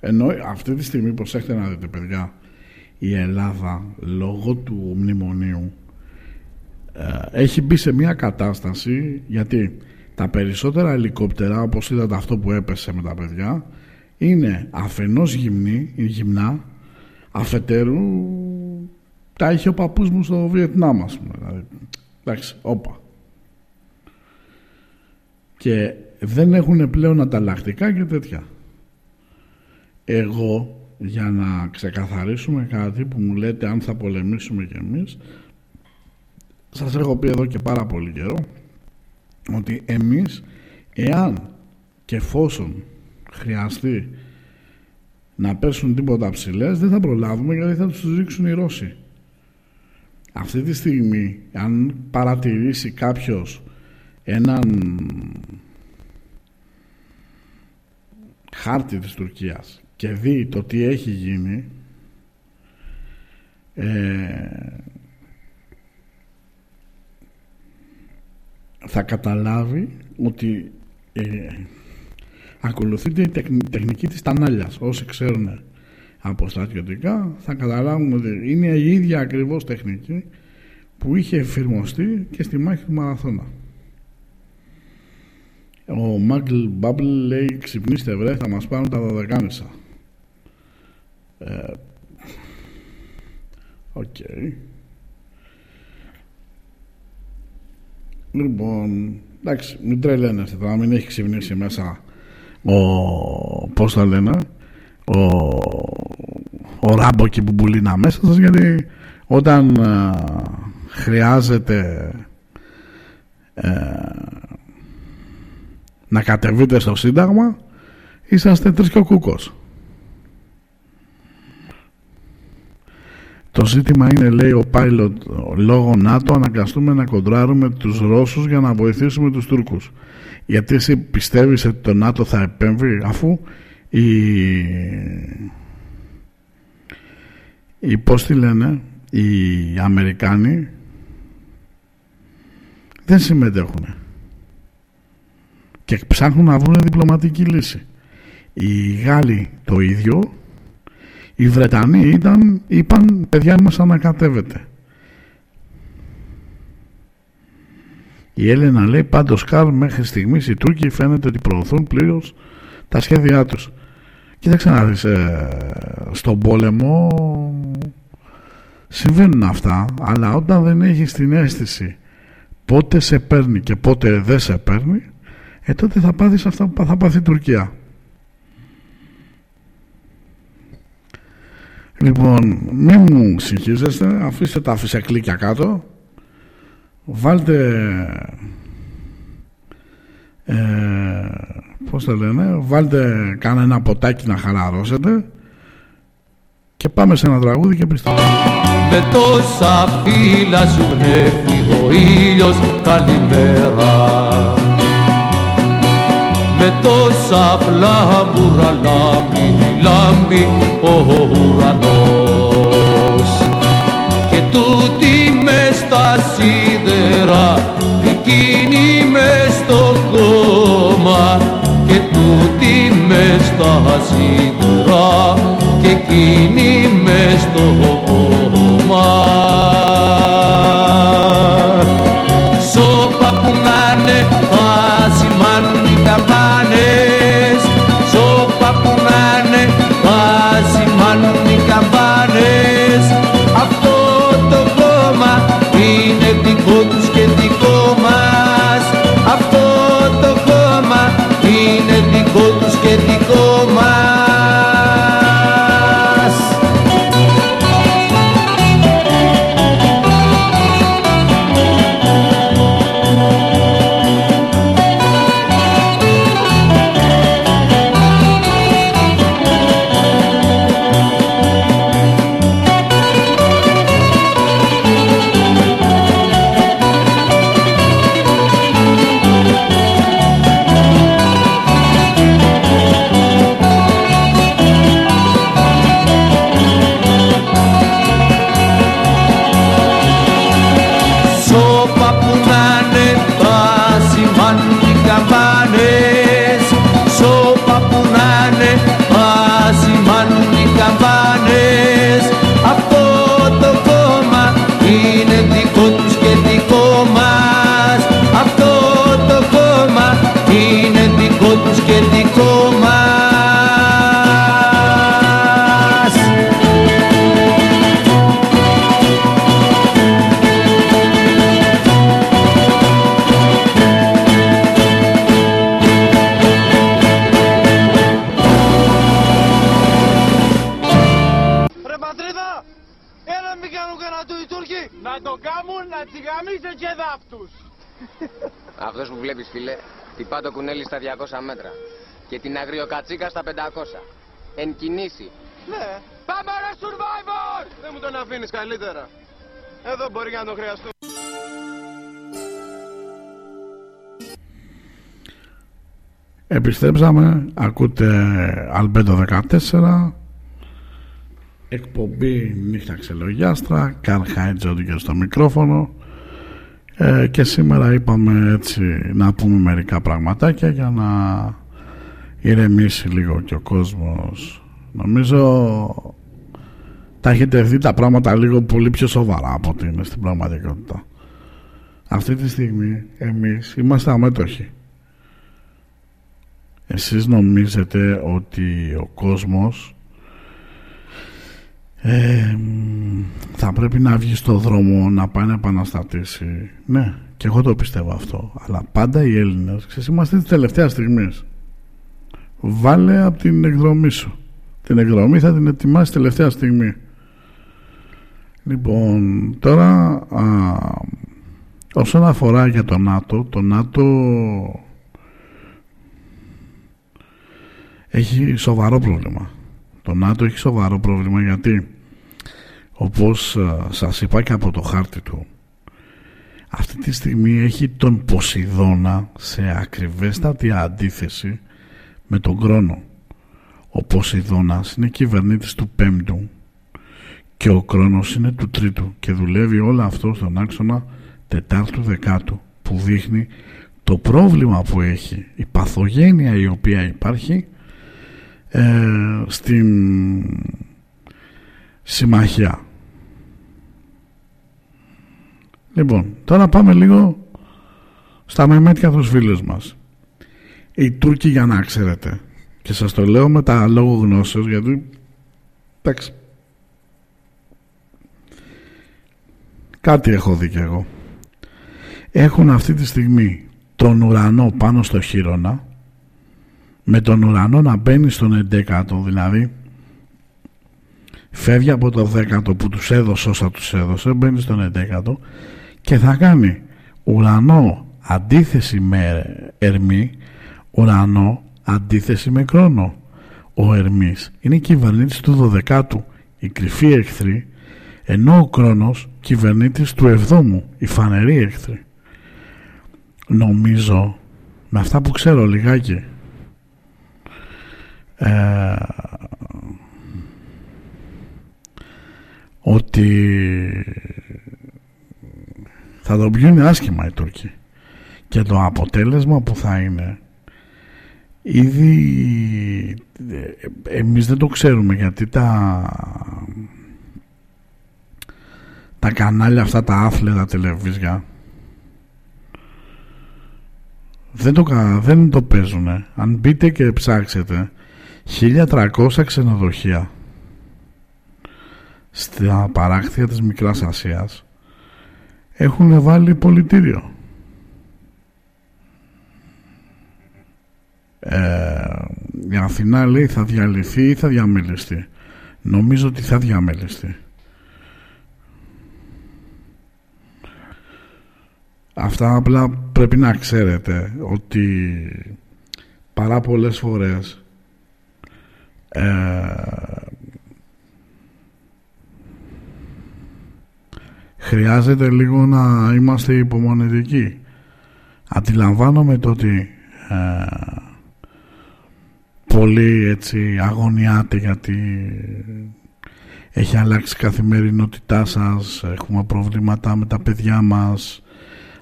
Ενώ αυτή τη στιγμή προσέχετε να δείτε παιδιά, η Ελλάδα λόγω του μνημονίου ε, έχει μπει σε μια κατάσταση γιατί τα περισσότερα ελικόπτερα όπως είδατε αυτό που έπεσε με τα παιδιά είναι αφενός γυμνή, γυμνά αφετέρου τα είχε ο παππούς μου στο Βιετνάμ ας πούμε δηλαδή, εντάξει, όπα και δεν έχουν πλέον ανταλλακτικά και τέτοια. Εγώ για να ξεκαθαρίσουμε κάτι που μου λέτε αν θα πολεμήσουμε κι εμείς σας έχω πει εδώ και πάρα πολύ καιρό ότι εμείς εάν και εφόσον χρειαστεί να πέσουν τίποτα ψηλές δεν θα προλάβουμε γιατί θα τους ρίξουν οι Ρώσοι αυτή τη στιγμή αν παρατηρήσει κάποιος έναν χάρτη της Τουρκίας και δει το τι έχει γίνει ε, θα καταλάβει ότι ε, ακολουθείται η τεχνική της τανάλιας όσοι ξέρουν από στρατιωτικά θα καταλάβουμε ότι είναι η ίδια ακριβώς τεχνική που είχε εφηρμοστεί και στη μάχη του Μαραθώνα. Ο Μάγκλ Μπάμπλ λέει ξυπνήστε βρε θα μας πάρουν τα δωδεκάμισα. Ε, Οκ. Λοιπόν, εντάξει, μην τρελαίνεστε τώρα, μην έχει ξυπνήσει μέσα ο, πώς το λένε, ο, ο ράμπο και που μπουλίνα μέσα σας, γιατί όταν α, χρειάζεται ε, να κατεβείτε στο Σύνταγμα, είσαστε τρεις και ο κούκος. Το ζήτημα είναι, λέει ο Πάιλοτ, λόγω ΝΑΤΟ αναγκαστούμε να κοντράρουμε τους Ρώσους για να βοηθήσουμε τους Τούρκους. Γιατί εσύ πιστεύεις ότι το ΝΑΤΟ θα επέμβει αφού οι, οι πώς τη λένε, οι Αμερικάνοι δεν συμμετέχουν και ψάχνουν να βρουν διπλωματική λύση. Οι Γάλλοι το ίδιο οι Βρετανοί ήταν, είπαν παιδιά μας ανακατεύεται. Η Έλενα λέει πάντως Καρλ μέχρι στιγμής οι Τούρκοι φαίνεται ότι προωθούν πλήρως τα σχέδιά τους. Κοίταξε να δεις, ε, στον πόλεμο συμβαίνουν αυτά, αλλά όταν δεν έχεις την αίσθηση πότε σε παίρνει και πότε δεν σε παίρνει, ε, τότε θα πάθεις αυτά που θα πάθει η Τουρκία. Λοιπόν, μην μου συγχύζεστε, αφήστε τα φυσιακλίκια κάτω, βάλτε, ε, πώς το λένε, βάλτε κανένα ποτάκι να χαλαρώσετε και πάμε σε ένα τραγούδι και πιστεύω. Με τόσα φύλλα σου γνέφει ο ήλιος καλημέρα με τόσα φλάμπουρα λάμπει, λάμπει ο ουρανός. Και τούτη μες στα σίδερα εκείνη μες στο κόμμα και τούτη μες στα σίδερα και εκείνη μες στο κόμμα και την αγριοκατσίκα στα 500. Εν κινήσει. Ναι. Πάμε ρε Survivor! Δεν μου τον αφήνεις καλύτερα. Εδώ μπορεί να το χρειαστούν. Επιστρέψαμε, ακούτε Αλμπέντο 14 εκπομπή νύχτα ξελογιάστρα Καρl Χάιτζον και στο μικρόφωνο ε, και σήμερα είπαμε έτσι να πούμε μερικά πραγματάκια για να ηρεμήσει λίγο και ο κόσμος νομίζω τα έχετε δει τα πράγματα λίγο πολύ πιο σοβαρά από ότι είναι στην πραγματικότητα. Αυτή τη στιγμή εμείς είμαστε αμέτωχοι. Εσείς νομίζετε ότι ο κόσμος ε, θα πρέπει να βγει στο δρόμο να πάει να επαναστατήσει. Ναι, και εγώ το πιστεύω αυτό. Αλλά πάντα οι Έλληνες, ξέρεις, είμαστε της τελευταίας στιγμής. Βάλε από την εκδρομή σου. Την εκδρομή θα την ετοιμάσει τελευταία στιγμή. Λοιπόν, τώρα α, όσον αφορά για το ΝΑΤΟ, το ΝΑΤΟ έχει σοβαρό πρόβλημα. Το ΝΑΤΟ έχει σοβαρό πρόβλημα γιατί όπως σας είπα και από το χάρτη του αυτή τη στιγμή έχει τον Ποσειδώνα σε ακριβέστατη αντίθεση με τον Κρόνο. Ο Ποσειδώνας είναι κυβερνήτης του πέμπτου και ο Κρόνος είναι του τρίτου και δουλεύει όλο αυτό στον άξονα τετάρτου δεκάτου που δείχνει το πρόβλημα που έχει η παθογένεια η οποία υπάρχει ε, στην συμμαχία λοιπόν τώρα πάμε λίγο στα μεμέτια τους φίλους μας οι Τούρκοι για να ξέρετε. Και σας το λέω με τα λόγω γνώσεως γιατί εντάξει. Κάτι έχω δει και εγώ. Έχουν αυτή τη στιγμή τον ουρανό πάνω στο χείρονα με τον ουρανό να μπαίνει στον 11ο δηλαδή φεύγει από το 10ο που τους έδωσε όσα τους έδωσε μπαίνει στον 11ο και θα κάνει ουρανό αντίθεση με Ερμή ουρανό αντίθεση με Κρόνο. Ο Ερμής είναι κυβερνήτης του 12ου η κρυφή εχθρή ενώ ο Κρόνος κυβερνήτης του 7ου η φανερή εχθρή. Νομίζω με αυτά που ξέρω λιγάκι ε, ότι θα το πιούν άσχημα οι Τούρκοι. Και το αποτέλεσμα που θα είναι ήδη ε, εμείς δεν το ξέρουμε γιατί τα τα κανάλια αυτά τα άθλετα τηλεβίζια δεν το, δεν το παίζουν αν μπείτε και ψάξετε 1300 ξενοδοχεία στα παράκτια της Μικράς Ασίας έχουν βάλει πολιτήριο ε, η Αθηνά λέει θα διαλυθεί ή θα διαμελιστεί νομίζω ότι θα διαμελιστεί αυτά απλά πρέπει να ξέρετε ότι πάρα πολλές φορές ε, χρειάζεται λίγο να είμαστε υπομονετικοί. Αντιλαμβάνομαι το ότι ε, πολύ έτσι αγωνιάτε γιατί έχει αλλάξει η καθημερινότητά σας έχουμε προβλήματα με τα παιδιά μας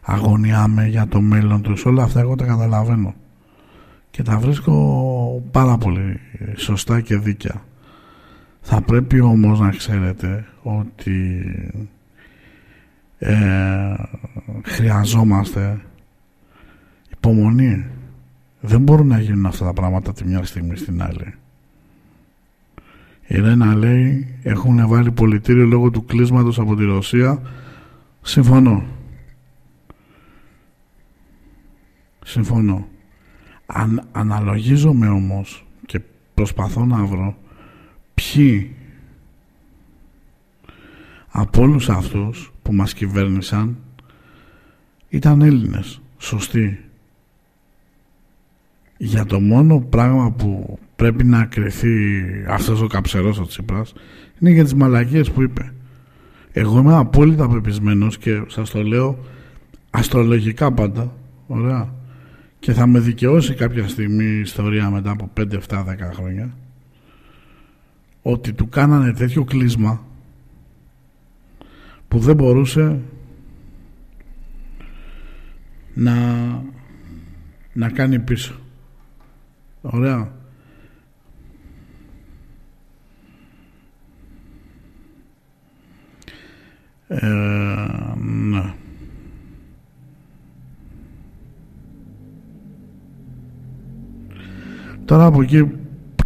αγωνιάμε για το μέλλον τους. Όλα αυτά εγώ τα καταλαβαίνω. Και τα βρίσκω πάρα πολύ σωστά και δίκαια. Θα πρέπει όμως να ξέρετε ότι ε, χρειαζόμαστε υπομονή δεν μπορούν να γίνουν αυτά τα πράγματα τη μια στιγμή στην άλλη. Η Ρένα λέει έχουν βάλει πολιτήριο λόγω του κλείσματος από τη Ρωσία συμφωνώ. Συμφωνώ. Αν, αναλογίζομαι όμως και προσπαθώ να βρω ποιοι από όλους αυτούς που μας κυβέρνησαν ήταν Έλληνες, σωστοί. Για το μόνο πράγμα που πρέπει να κρυθεί αυτός ο καψερός ο Τσίπρας είναι για τις μαλακίες που είπε. Εγώ είμαι απόλυτα πεπισμένος και σας το λέω αστρολογικά πάντα, ωραία, και θα με δικαιώσει κάποια στιγμή η ιστορία μετά από 5, 7, 10 χρόνια ότι του κάνανε τέτοιο κλείσμα που δεν μπορούσε να να κάνει πίσω ωραία Ε, ναι. Τώρα από εκεί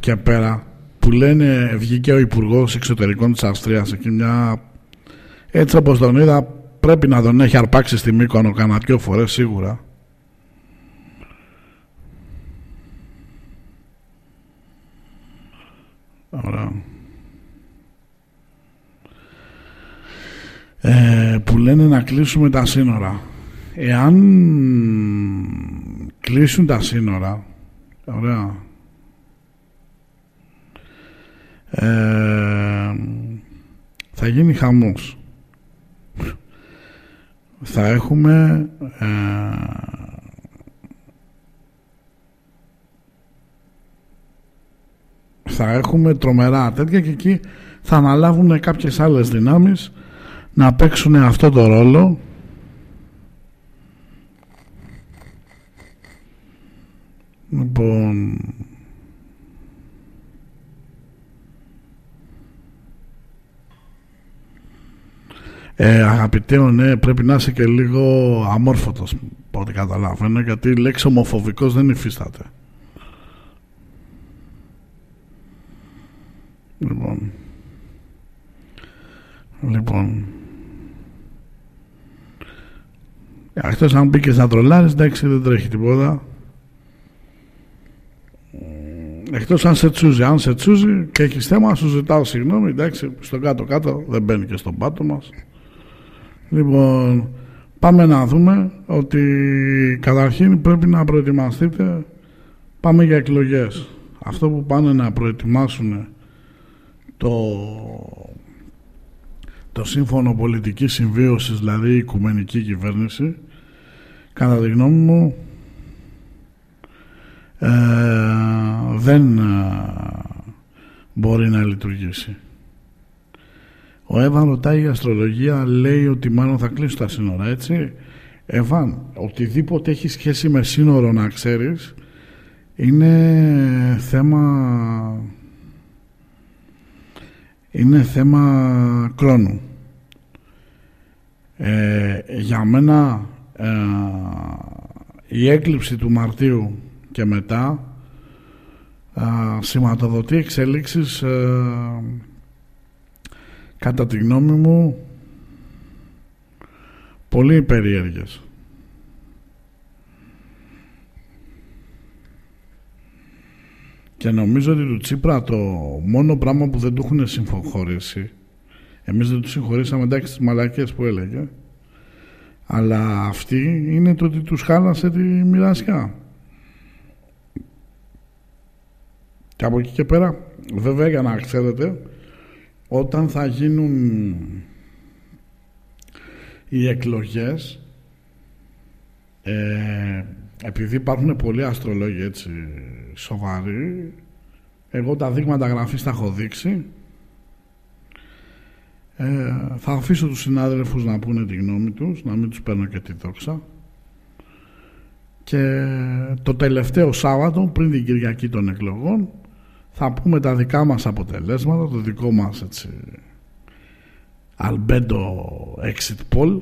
και πέρα που λένε βγήκε ο Υπουργός Εξωτερικών της Αυστρίας εκεί μια έτσι όπως τον είδα πρέπει να τον έχει αρπάξει στη Μύκονο κανένα δυο φορές σίγουρα Ωραία. Ε, που λένε να κλείσουμε τα σύνορα. Εάν κλείσουν τα σύνορα ωραία. Ε, θα γίνει χαμός. Θα έχουμε ε, θα έχουμε τρομερά τέτοια και εκεί θα αναλάβουν κάποιες άλλες δυνάμεις να παίξουν αυτό το ρόλο λοιπόν Ε, αγαπητέ ναι, πρέπει να είσαι και λίγο αμόρφωτος από ό,τι καταλαβαίνω γιατί η λέξη ομοφοβικός δεν υφίσταται. Λοιπόν. Λοιπόν. Εκτός αν μπήκες να τρολάρεις, εντάξει δεν τρέχει τίποτα. Εκτός αν σε τσούζει, αν σε τσούζει και έχεις θέμα, σου ζητάω συγγνώμη, εντάξει, στο κάτω-κάτω δεν μπαίνει και στον πάτο μας. Λοιπόν, πάμε να δούμε ότι καταρχήν πρέπει να προετοιμαστείτε. Πάμε για εκλογές. Αυτό που πάνε να προετοιμάσουν το, το σύμφωνο πολιτικής συμβίωσης, δηλαδή η οικουμενική κυβέρνηση, κατά τη γνώμη μου, ε, δεν ε, μπορεί να λειτουργήσει. Ο Εύαν ρωτάει η αστρολογία, λέει ότι μάλλον θα κλείσει τα σύνορα, έτσι. Εύαν, οτιδήποτε έχει σχέση με σύνορο να ξέρεις, είναι θέμα... Είναι θέμα κλόνου. Ε, για μένα ε, η έκλειψη του Μαρτίου και μετά ε, σηματοδοτεί εξέλιξεις ε, κατά τη γνώμη μου πολύ περίεργες. Και νομίζω ότι του Τσίπρα το μόνο πράγμα που δεν του έχουν συμφοχωρήσει εμείς δεν τους συγχωρήσαμε εντάξει τις μαλακές που έλεγε αλλά αυτή είναι το ότι τους χάλασε τη μοιρασιά. Και από εκεί και πέρα βέβαια για να ξέρετε όταν θα γίνουν οι εκλογές ε, επειδή υπάρχουν πολλοί αστρολόγοι έτσι σοβαροί εγώ τα δείγματα γραφής τα έχω δείξει. Ε, θα αφήσω τους συνάδελφους να πούνε τη γνώμη τους να μην τους παίρνω και τη δόξα. Και το τελευταίο Σάββατο πριν την Κυριακή των εκλογών θα πούμε τα δικά μας αποτελέσματα, το δικό μας έτσι αλμπέντο exit poll.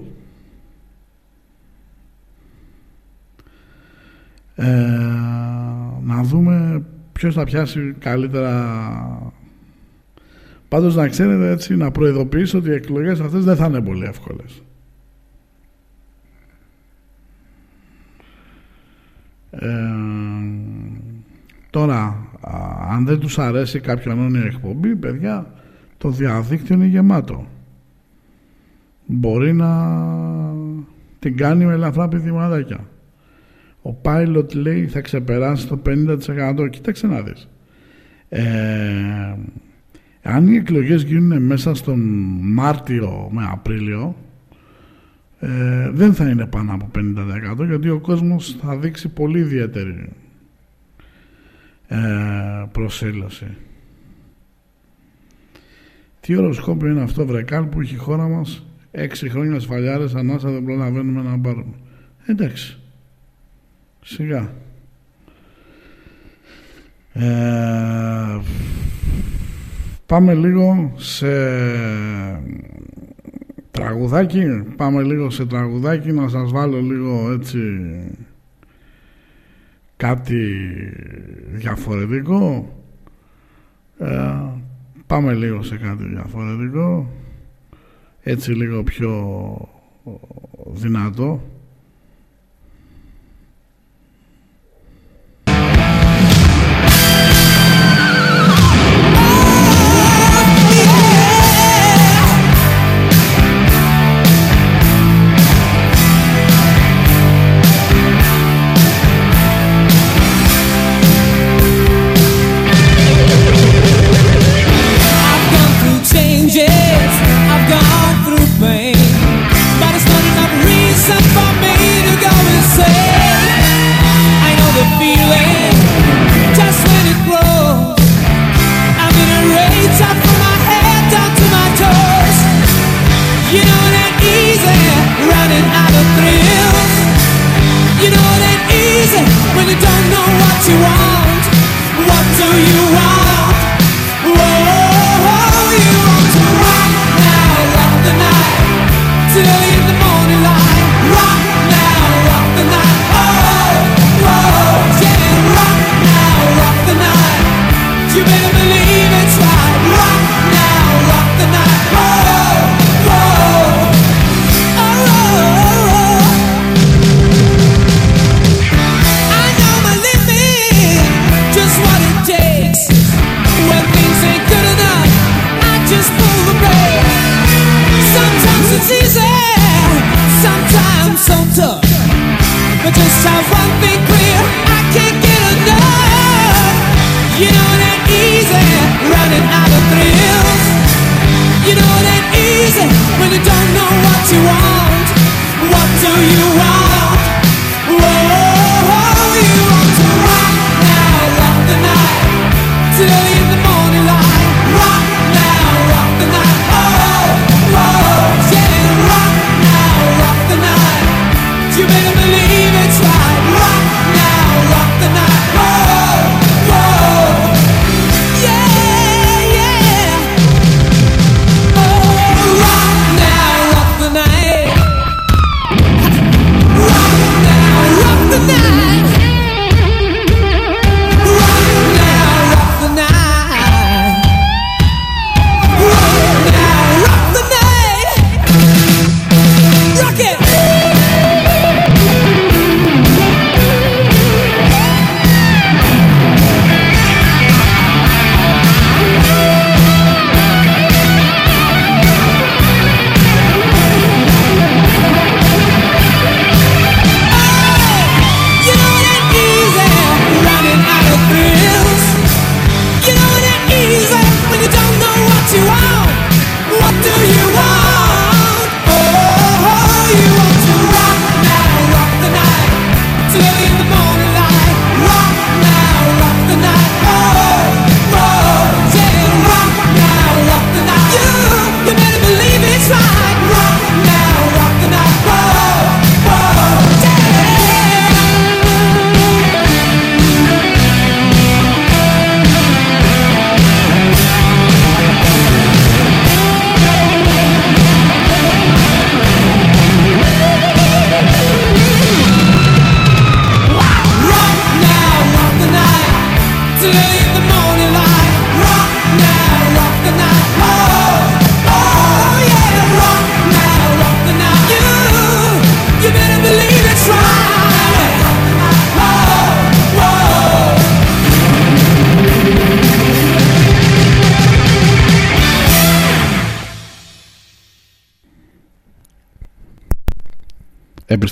Ε, να δούμε ποιος θα πιάσει καλύτερα. Πάντως να ξέρετε έτσι να προειδοποιήσω ότι οι εκλογές αυτές δεν θα είναι πολύ εύκολες. Ε, τώρα αν δεν τους αρέσει κάποια ανώνυμη εκπομπή παιδιά το διαδίκτυο είναι γεμάτο. Μπορεί να την κάνει με ελαφρά πηδηματάκια ο pilot λέει θα ξεπεράσει το 50% κοίταξε να δεις ε, αν οι εκλογές γίνουν μέσα στον Μάρτιο με Απρίλιο ε, δεν θα είναι πάνω από 50% γιατί ο κόσμος θα δείξει πολύ ιδιαίτερη ε, προσήλωση. Τι οροσκόπιο είναι αυτό βρεκάλ που έχει η χώρα μας; Έξι χρόνια σφαλιάρες ανάσα δεν προλαβαίνουμε να πάρουμε. Εντάξει. Σιγά. Ε, πάμε λίγο σε Τραγουδάκι, πάμε λίγο σε τραγουδάκι να σας βάλω λίγο έτσι κάτι διαφορετικό. Ε, πάμε λίγο σε κάτι διαφορετικό, έτσι λίγο πιο δυνατό. up?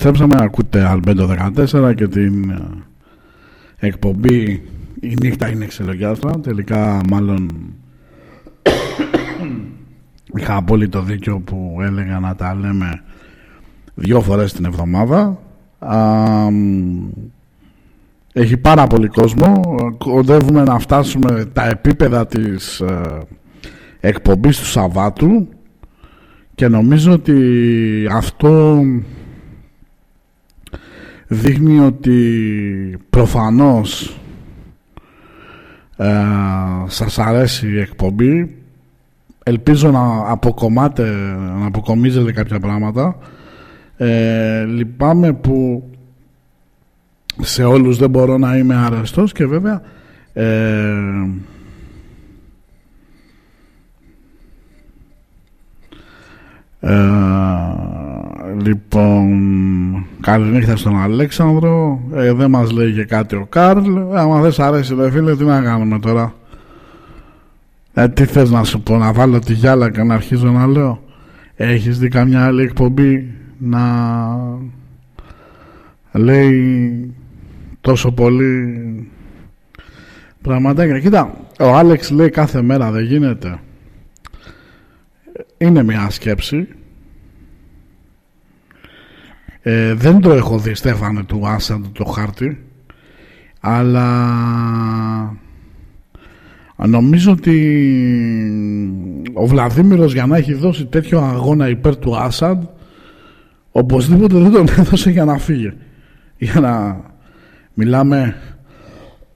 Επιστρέψαμε να ακούτε Αλμπέντο 14 και την ε, εκπομπή «Η νύχτα είναι ξελογιάστρα». Τελικά μάλλον *coughs* είχα απόλυτο δίκιο που έλεγα να τα λέμε δυο φορές την εβδομάδα. έχει πάρα πολύ κόσμο. Κοντεύουμε να φτάσουμε τα επίπεδα της ε, εκπομπής του Σαββάτου και νομίζω ότι αυτό δείχνει ότι προφανώς ε, σας αρέσει η εκπομπή ελπίζω να αποκομάτε, να αποκομίζετε κάποια πράγματα. Ε, λυπάμαι που σε όλους δεν μπορώ να είμαι αρεστός και βέβαια ε, ε, λοιπόν καληνύχτα στον Αλέξανδρο ε, δεν μας λέει και κάτι ο Κάρλ άμα δεν σ' αρέσει δε φίλε τι να κάνουμε τώρα; Ε, τι θες να σου πω να βάλω τη γυάλα και να αρχίζω να λέω; Έχεις δει καμιά άλλη εκπομπή να λέει τόσο πολύ πραγματάκια; Κοίτα, ο Άλεξ λέει κάθε μέρα δεν γίνεται. Είναι μια σκέψη. Ε, δεν το έχω δει Στέφανε του Άσαντ το χάρτη αλλά νομίζω ότι ο Βλαδίμηρος για να έχει δώσει τέτοιο αγώνα υπέρ του Άσαντ οπωσδήποτε δεν τον *laughs* έδωσε για να φύγει. Για να μιλάμε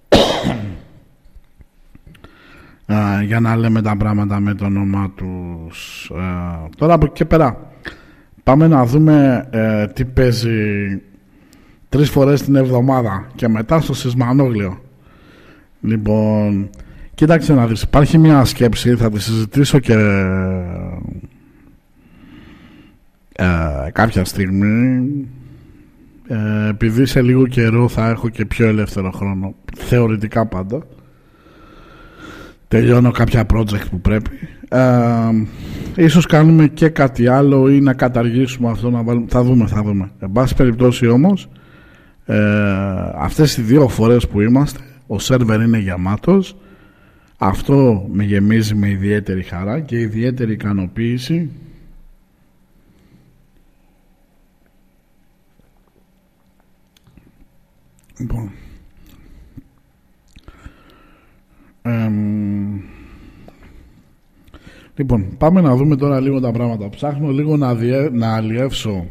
*coughs* για να λέμε τα πράγματα με το όνομά τους. Τώρα από εκεί και πέρα πάμε να δούμε ε, τι παίζει τρεις φορές την εβδομάδα και μετά στο Σισμανόγλιο λοιπόν κοίταξε να δεις. Υπάρχει μια σκέψη θα τη συζητήσω και ε, κάποια στιγμή. Ε, επειδή σε λίγο καιρό θα έχω και πιο ελεύθερο χρόνο θεωρητικά πάντα τελειώνω κάποια project που πρέπει ε, ίσως κάνουμε και κάτι άλλο ή να καταργήσουμε αυτό να βάλουμε, θα δούμε θα δούμε. Εν πάση περιπτώσει όμως ε, αυτές οι δύο φορές που είμαστε ο σερβερ είναι γεμάτος. Αυτό με γεμίζει με ιδιαίτερη χαρά και ιδιαίτερη ικανοποίηση. Λοιπόν. Λοιπόν, πάμε να δούμε τώρα λίγο τα πράγματα. Ψάχνω λίγο να, διε, να αλλιεύσω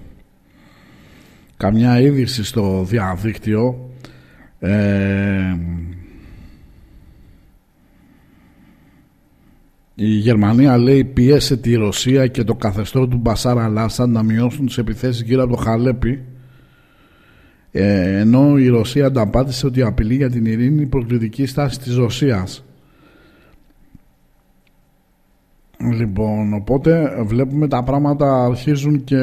καμιά είδηση στο διαδίκτυο. η Γερμανία λέει πιέσε τη Ρωσία και το καθεστώς του Μπασάρα Λάσαν να μειώσουν τις επιθέσεις γύρω από το Χαλέπι ε, ενώ η Ρωσία ανταπάτησε ότι απειλεί για την ειρήνη η προκλητική στάση της Ρωσίας. Λοιπόν, οπότε βλέπουμε τα πράγματα αρχίζουν και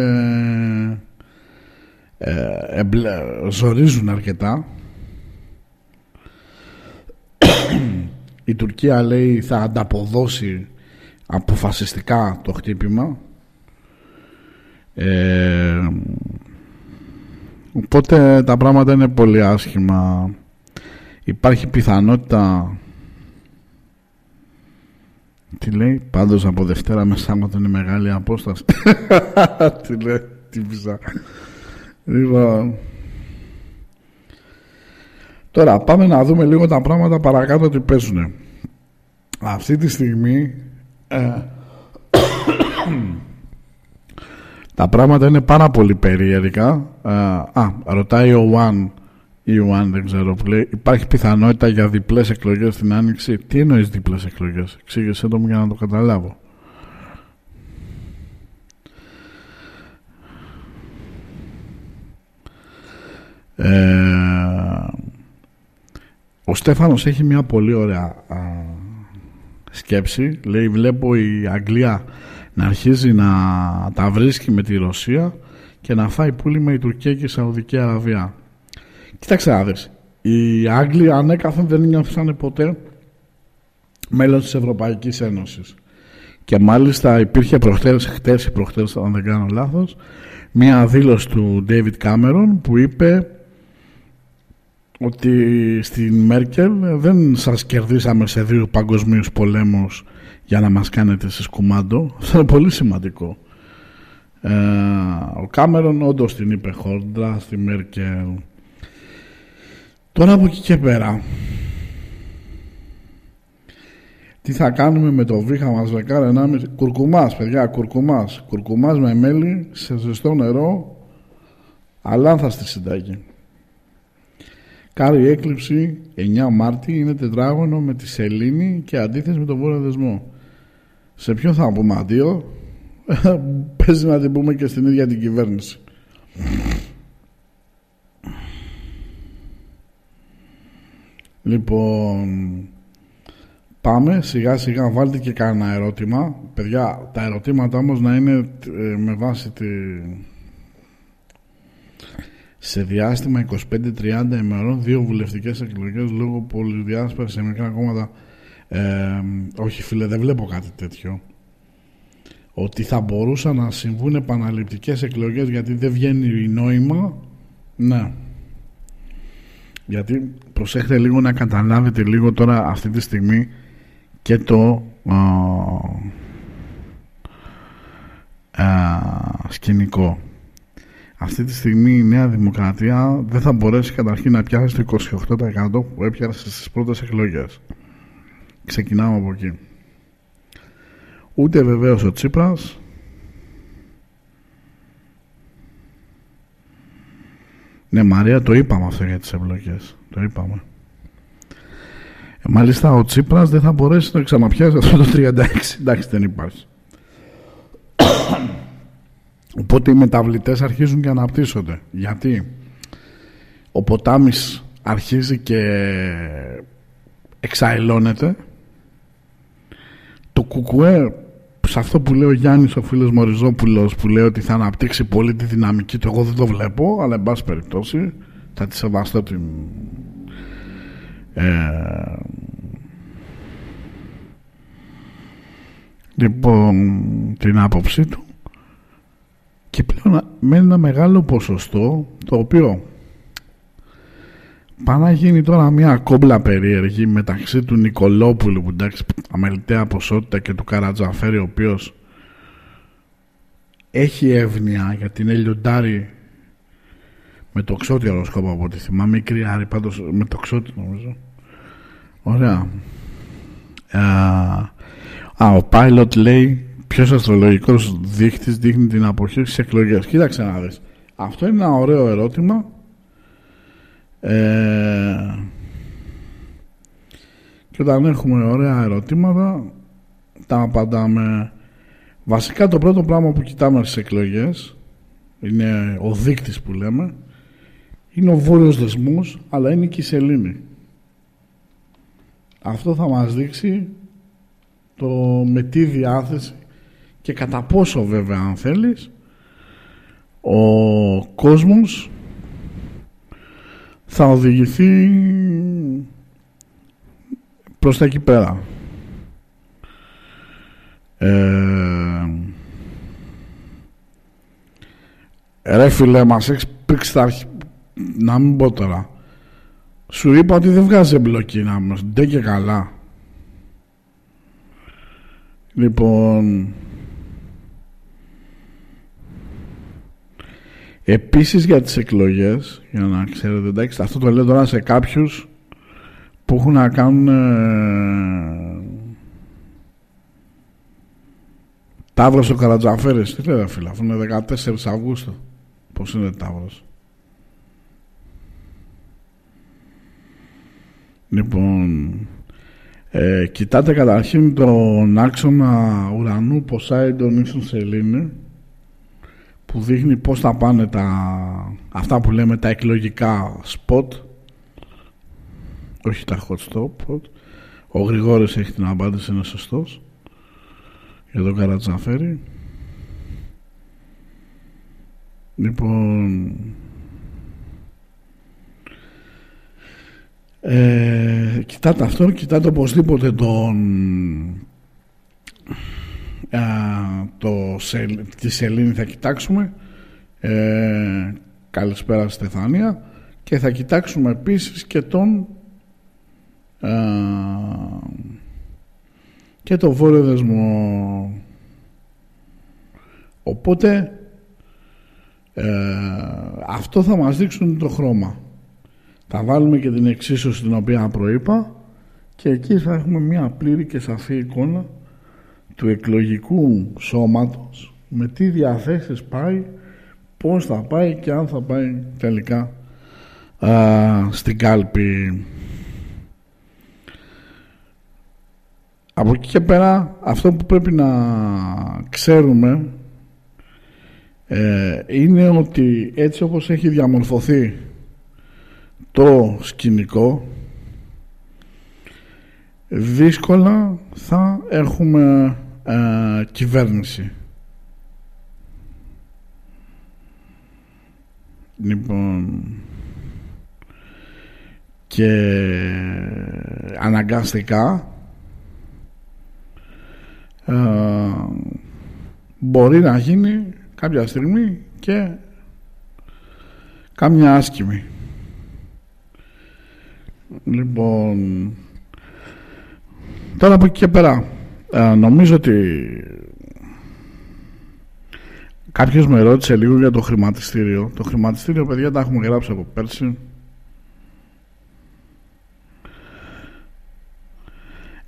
ε, ζορίζουν αρκετά. η Τουρκία λέει θα ανταποδώσει αποφασιστικά το χτύπημα. Ε, Οπότε τα πράγματα είναι πολύ άσχημα. Υπάρχει πιθανότητα... Τι λέει, πάντως από Δευτέρα με Σάββατο είναι μεγάλη απόσταση. *laughs* τι λέει, τι ψά. Λοιπόν... Τώρα πάμε να δούμε λίγο τα πράγματα παρακάτω τι παίζουν. Αυτή τη στιγμή ε, *coughs* τα πράγματα είναι πάρα πολύ περίεργα. Α, ρωτάει ο One ή ο One δεν ξέρω που λέει υπάρχει πιθανότητα για διπλές εκλογές στην Άνοιξη. Τι εννοείς διπλές εκλογές, εξήγησέ το μου για να το καταλάβω. Ε, ο Στέφανος έχει μια πολύ ωραία σκέψη. Λέει βλέπω η Αγγλία να αρχίζει να τα βρίσκει με τη Ρωσία και να φάει πουλί με η Τουρκία και η Σαουδική Αραβία. Κοίταξε άδες, οι Άγγλοι ανέκαθεν δεν νιώθησαν ποτέ μέλος της Ευρωπαϊκής Ένωσης. Και μάλιστα υπήρχε προχτές, χτες ή προχτές, αν δεν κάνω λάθος, μία δήλωση του David Cameron που είπε ότι στην Μέρκελ δεν σας κερδίσαμε σε δύο παγκοσμίους πολέμους για να μας κάνετε σε σκουμάντο. Αυτό είναι πολύ σημαντικό. Ε, ο Κάμερον όντως την είπε χόντρα στη Μέρκελ. Τώρα από εκεί και πέρα τι θα κάνουμε με το βήχα μας δεκάρα ενάμιση κουρκουμάς παιδιά κουρκουμάς κουρκουμάς με μέλι σε ζεστό νερό αλάνθα στη συντάγη Κάρι έκλειψη 9 Μάρτη είναι τετράγωνο με τη σελήνη και αντίθεση με τον βόρειο δεσμό Σε ποιον θα πούμε αντίο; *laughs* Παίζει να την πούμε και στην ίδια την κυβέρνηση. Λοιπόν, πάμε σιγά σιγά βάλτε και κανένα ερώτημα. Παιδιά, τα ερωτήματα όμως να είναι ε, με βάση τη... Σε διάστημα 25-30 ημερών δύο βουλευτικές εκλογές λόγω πολυδιάσπασης σε μικρά κόμματα. Ε, όχι φίλε δεν βλέπω κάτι τέτοιο. Ότι θα μπορούσαν να συμβούν επαναληπτικές εκλογές γιατί δεν βγαίνει νόημα. Ναι γιατί προσέχετε λίγο να καταλάβετε λίγο τώρα αυτή τη στιγμή και το σκηνικό. Αυτή τη στιγμή η Νέα Δημοκρατία δεν θα μπορέσει καταρχήν να πιάσει το 28% που έπιασε στις πρώτες εκλογές. Ξεκινάμε από εκεί. Ούτε βεβαίως ο Τσίπρας Ναι Μαρία το είπαμε αυτό για τις ευλογές Το είπαμε. Ε, Μάλιστα ο Τσίπρας δεν θα μπορέσει να ξαναπιάσει αυτό το 36 Εντάξει δεν υπάρχει. Οπότε οι μεταβλητές αρχίζουν και αναπτύσσονται. Γιατί; Ο ποτάμις αρχίζει και εξαελώνεται το κουκουέ σε αυτό που λέει ο Γιάννης ο φίλος Μοριζόπουλος που λέει ότι θα αναπτύξει πολύ τη δυναμική του εγώ δεν το βλέπω αλλά εν πάση περιπτώσει θα τη σεβαστώ την ε, λοιπόν την άποψή του. Και πλέον με ένα μεγάλο ποσοστό το οποίο Πάει να γίνει τώρα μια κόμπλα περίεργη μεταξύ του Νικολόπουλου που εντάξει αμεληταία ποσότητα και του Καρατζαφέρη ο οποίος έχει εύνοια γιατί είναι λιοντάρι με το ξότι οροσκόπο από ό,τι θυμάμαι μικρή άρη πάντως με το ξότι νομίζω. Ωραία. Α, ο Πάιλοτ λέει ποιος αστρολογικός δείχτης δείχνει την αποχή στις εκλογές; Κοίταξε να δεις. Αυτό είναι ένα ωραίο ερώτημα ε, και όταν έχουμε ωραία ερωτήματα τα απαντάμε. Βασικά το πρώτο πράγμα που κοιτάμε στις εκλογές είναι ο δείκτης που λέμε είναι ο βόρειος δεσμός αλλά είναι και η σελήνη. Αυτό θα μας δείξει το με τι διάθεση και κατά πόσο βέβαια αν θέλεις ο κόσμος θα οδηγηθεί προς τα εκεί πέρα. Ε, ρε φίλε, μας έχεις πήξει τα αρχή... Να μην πω τώρα. Σου είπα ότι δεν βγάζει εμπλοκή να μας ντε και καλά. Λοιπόν... Επίσης για τις εκλογές, για να ξέρετε, εντάξει, αυτό το λέω τώρα σε κάποιους που έχουν να κάνουν ε, Ταύρος ο Καρατζαφέρης, τι λέει φίλε, αφού είναι 14 Αυγούστου. Πώς είναι Ταύρος; Λοιπόν, ε, κοιτάτε καταρχήν τον άξονα ουρανού Ποσάιντον ίσον Σελήνη που δείχνει πώς θα πάνε τα, αυτά που λέμε τα εκλογικά spot. Όχι τα hot stop ο Γρηγόρης έχει την απάντηση είναι σωστός. Για τον Καρατζαφέρη. Λοιπόν ε, κοιτάτε αυτό κοιτάτε οπωσδήποτε τον το, τη σελήνη θα κοιτάξουμε. Ε, καλησπέρα Στεφάνια και θα κοιτάξουμε επίσης και τον και το βόρειο δεσμό. Οπότε ε, αυτό θα μας δείξουν το χρώμα. Θα βάλουμε και την εξίσωση την οποία προείπα και εκεί θα έχουμε μια πλήρη και σαφή εικόνα του εκλογικού σώματος με τι διαθέσεις πάει πώς θα πάει και αν θα πάει τελικά στην κάλπη. Από εκεί και πέρα αυτό που πρέπει να ξέρουμε ε, είναι ότι έτσι όπως έχει διαμορφωθεί το σκηνικό δύσκολα θα έχουμε ε, κυβέρνηση. Λοιπόν και αναγκαστικά ε, μπορεί να γίνει κάποια στιγμή και κάμια άσκημη. Λοιπόν, τώρα από εκεί και πέρα, ε, νομίζω ότι κάποιος με ρώτησε λίγο για το χρηματιστήριο. Το χρηματιστήριο, παιδιά, τα έχουμε γράψει από πέρσι.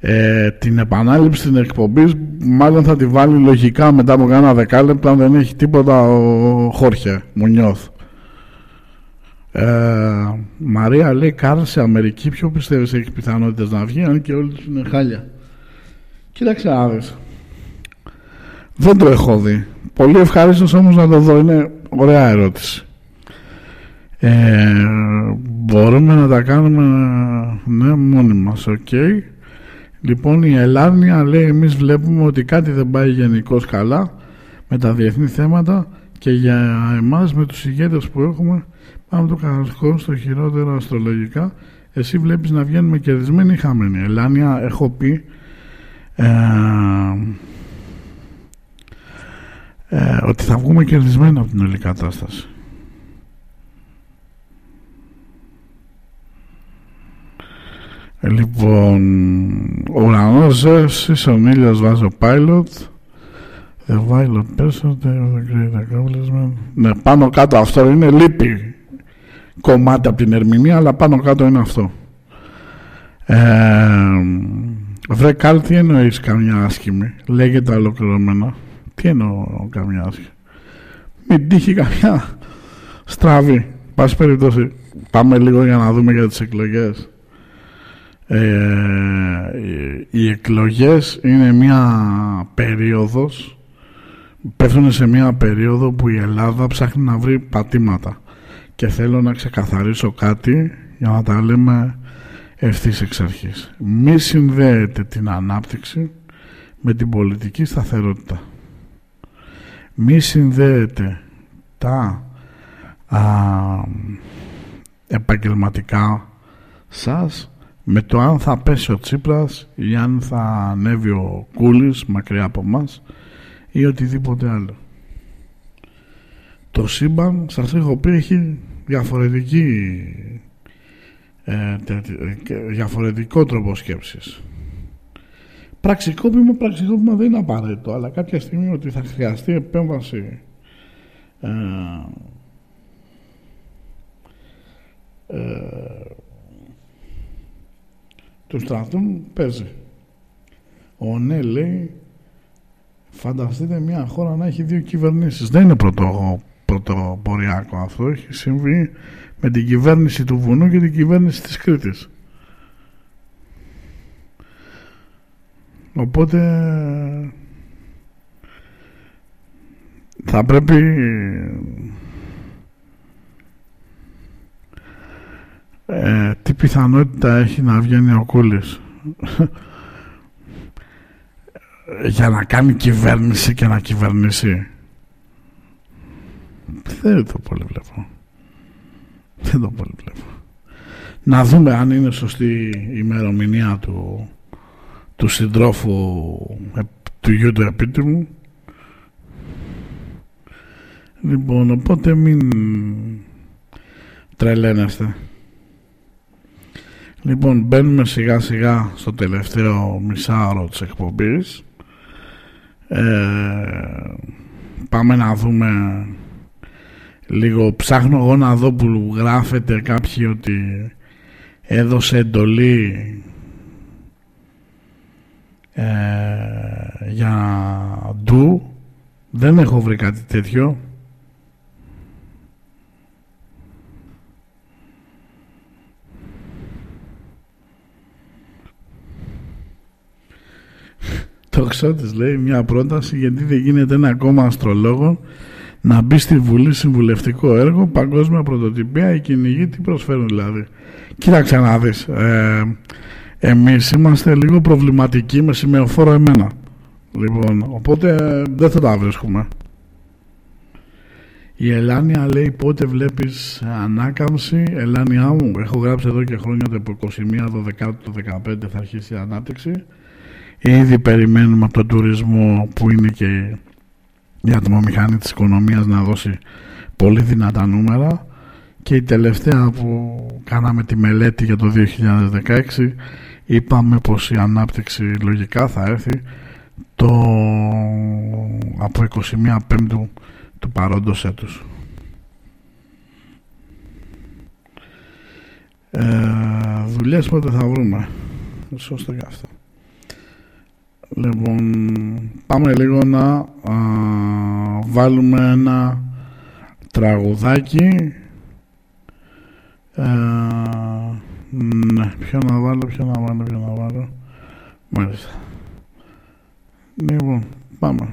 Ε, την επανάληψη της εκπομπής μάλλον θα τη βάλει λογικά μετά από κάνα δεκάλεπτο αν δεν έχει τίποτα ο Χόρχε Μουνιώθ ε, Μαρία λέει Κάρλ σε Αμερική ποιο πιστεύεις έχει πιθανότητες να βγει αν και όλοι τους είναι χάλια κοίταξε άδες δεν το έχω δει. Πολύ ευχαρίστω όμως να το δω. Είναι ωραία ερώτηση. Ε, μπορούμε να τα κάνουμε ναι μόνοι μας OK. Okay. Λοιπόν η Ελλάνια λέει εμείς βλέπουμε ότι κάτι δεν πάει γενικώς καλά με τα διεθνή θέματα και για εμάς με τους ηγέτες που έχουμε πάμε το καθαρικό στο χειρότερο αστρολογικά. Εσύ βλέπεις να βγαίνουμε κερδισμένοι ή χαμένοι. Ελλάνια έχω πει ε, ε, ότι θα βγούμε κερδισμένοι από την όλη κατάσταση Λοιπόν, ο ουρανός ζεύσης, ο ήλιος βάζω pilot, the pilot person, the great accomplishment. Ναι, πάνω κάτω αυτό είναι λύπη κομμάτι από την ερμηνεία, αλλά πάνω κάτω είναι αυτό. Ε, βρε Καλ, τι εννοείς καμιά άσχημη, λέγεται ολοκληρωμένα. Τι εννοώ καμιά άσχημη; Μην τύχει καμιά στραβή. Πάση περιπτώσει, πάμε λίγο για να δούμε για τις εκλογές. Ε, οι εκλογές είναι μια περίοδος πέφτουν σε μια περίοδο που η Ελλάδα ψάχνει να βρει πατήματα και θέλω να ξεκαθαρίσω κάτι για να τα λέμε ευθύς εξ αρχής μη συνδέεται την ανάπτυξη με την πολιτική σταθερότητα μη συνδέεται τα α, επαγγελματικά σας με το αν θα πέσει ο Τσίπρας ή αν θα ανέβει ο Κούλης μακριά από μας ή οτιδήποτε άλλο. Το σύμπαν, σας έχω πει, έχει διαφορετική, ε, διαφορετικό τρόπο σκέψης. Πραξικόπημα, πραξικόπημα δεν είναι απαραίτητο, αλλά κάποια στιγμή ότι θα χρειαστεί επέμβαση ε, ε, του στρατού παίζει. Ο ναι λέει φανταστείτε μια χώρα να έχει δύο κυβερνήσεις. Δεν είναι πρωτο, πρωτοποριακό αυτό. Έχει συμβεί με την κυβέρνηση του Βουνού και την κυβέρνηση της Κρήτης. Οπότε θα πρέπει ε, τι πιθανότητα έχει να βγαίνει ο Κούλης για να κάνει κυβέρνηση και να κυβερνήσει; Δεν το πολύ βλέπω δεν το πολύ βλέπω. Να δούμε αν είναι σωστή η ημερομηνία του του συντρόφου ε, του γιου του επίτιμου λοιπόν οπότε μην τρελαίνεστε. Λοιπόν, μπαίνουμε σιγά σιγά στο τελευταίο μισάωρο της εκπομπής. Ε, πάμε να δούμε λίγο. Ψάχνω εγώ να δω που γράφεται κάποιοι ότι έδωσε εντολή ε, για ντου. Δεν έχω βρει κάτι τέτοιο. Τοξότης λέει μια πρόταση γιατί δεν γίνεται ένα κόμμα αστρολόγων να μπει στη Βουλή συμβουλευτικό έργο, παγκόσμια πρωτοτυπία, οι κυνηγοί τι προσφέρουν δηλαδή. Κοίταξε να δεις, ε, εμείς είμαστε λίγο προβληματικοί με σημεοφόρο εμένα. Λοιπόν, οπότε δεν θα τα βρίσκουμε. Η Ελάνια λέει πότε βλέπεις ανάκαμψη; Ελάνια μου έχω γράψει εδώ και χρόνια το 21 12 το 15 θα αρχίσει η ανάπτυξη ήδη περιμένουμε από τον τουρισμό που είναι και η ατμομηχανή της οικονομίας να δώσει πολύ δυνατά νούμερα και η τελευταία που κάναμε τη μελέτη για το 2016 είπαμε πως η ανάπτυξη λογικά θα έρθει το από 21 Πέμπτου του παρόντος έτους. Ε, δουλειές πότε θα βρούμε; Σωστό και αυτό. Λοιπόν, πάμε λίγο να βάλουμε ένα τραγουδάκι. Ε, ναι, ποιο να βάλω, ποιο να βάλω, ποιο να βάλω. Μάλιστα. Λοιπόν, πάμε.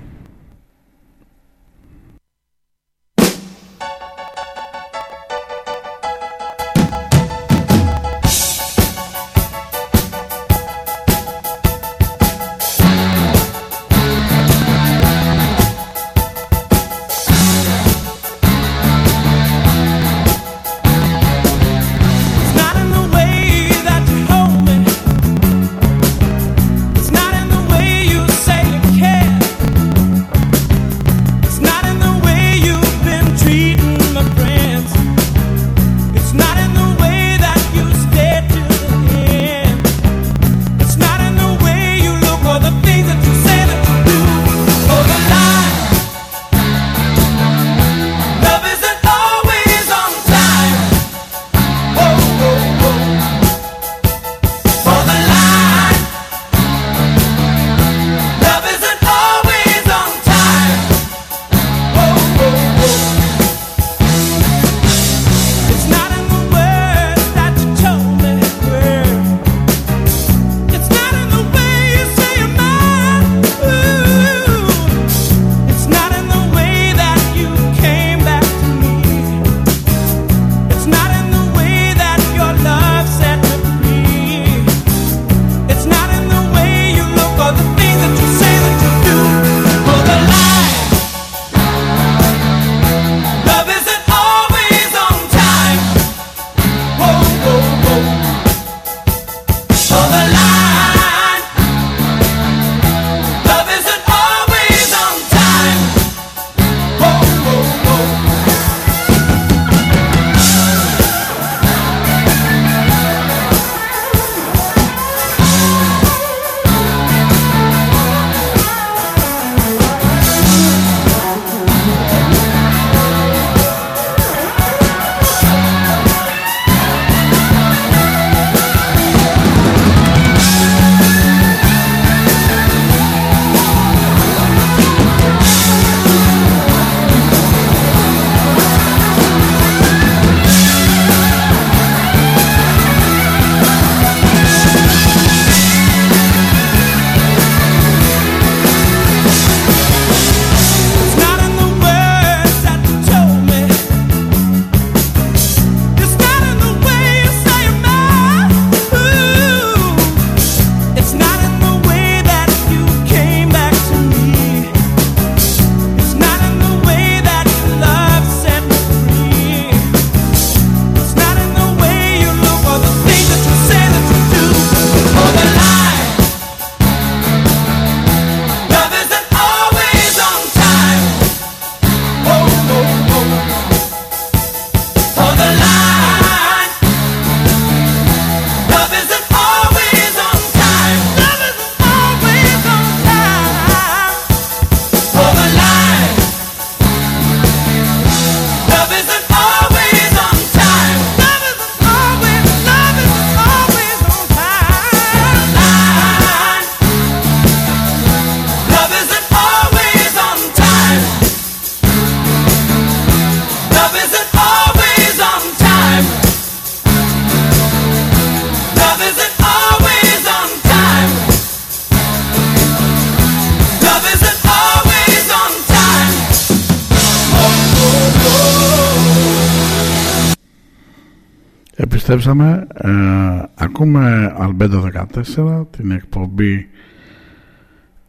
984 την εκπομπή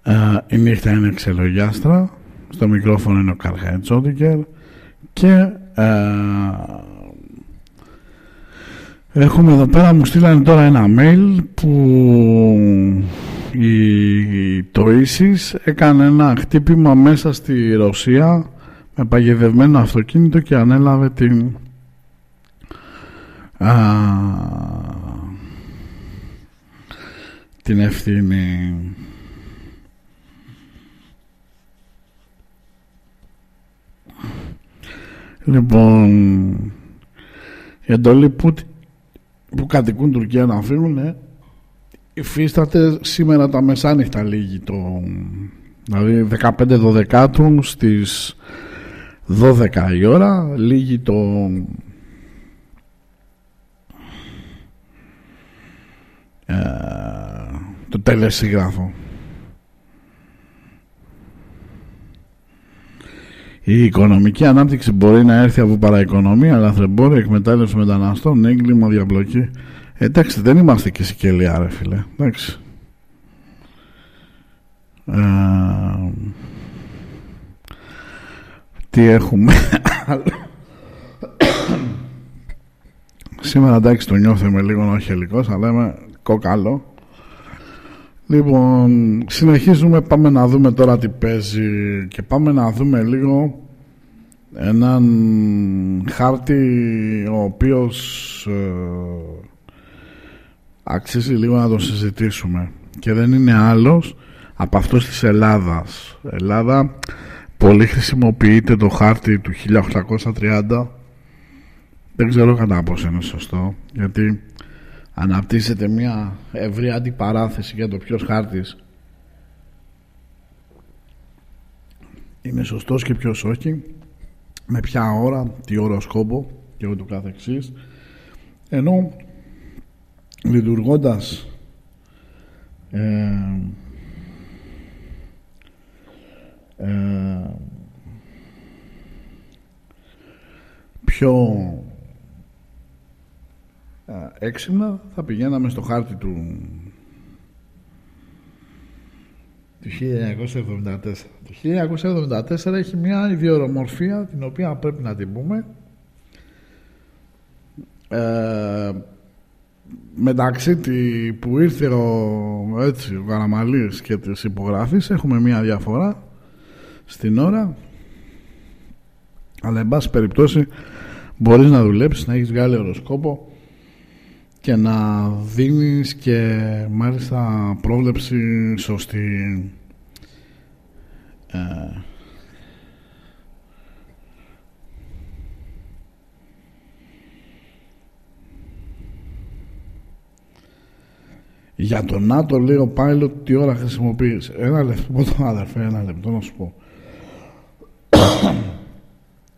ε, «Η νύχτα είναι ξελογιάστρα» στο μικρόφωνο είναι ο Καρχαετσόντικερ και έχουμε εδώ πέρα μου στείλανε τώρα ένα mail που η, το έκανε ένα χτύπημα μέσα στη Ρωσία με παγιδευμένο αυτοκίνητο και ανέλαβε την την ευθύνη. Λοιπόν η εντολή που, που κατοικούν Τουρκία να φύγουν ε, υφίσταται σήμερα τα μεσάνυχτα λίγη το δηλαδή 15-12 στις 12 η ώρα λίγη το ε, το τελεσίγραφο Η οικονομική ανάπτυξη μπορεί να έρθει από παραοικονομία, λαθρεμπόρια, εκμετάλλευση μεταναστών, έγκλημα, διαπλοκή. Εντάξει, δεν είμαστε και σικελιά, ρε φίλε. Εντάξει. Ε, τι έχουμε Σήμερα εντάξει το νιώθουμε λίγο όχι ελικός αλλά είμαι κόκαλο Λοιπόν, συνεχίζουμε, πάμε να δούμε τώρα τι παίζει και πάμε να δούμε λίγο έναν χάρτη ο οποίος ε, αξίζει λίγο να τον συζητήσουμε και δεν είναι άλλος από αυτός της Ελλάδας. Ελλάδα πολύ χρησιμοποιείται το χάρτη του 1830 δεν ξέρω κατά πόσο είναι σωστό γιατί αναπτύσσεται μια ευρύ αντιπαράθεση για το ποιος χάρτης. Είναι σωστός και ποιος όχι. Με ποια ώρα, τι οροσκόπο και ούτω καθεξής. Ενώ λειτουργώντας ε, ε, πιο έξυπνα θα πηγαίναμε στο χάρτη του του 1974. Το 1974 έχει μια ιδιορομορφία την οποία πρέπει να την πούμε. Ε, μεταξύ τη, που ήρθε ο, έτσι, ο Καραμαλής και της υπογράφης έχουμε μια διαφορά στην ώρα. Αλλά εν πάση περιπτώσει μπορείς να δουλέψεις να έχεις βγάλει οροσκόπο και να δίνεις και μάλιστα πρόβλεψη σωστή ε, Για τον ΝΑΤΟ λέει ο Πάιλοτ τι ώρα χρησιμοποιείς. Ένα λεπτό, *laughs* αδερφέ, ένα λεπτό να σου πω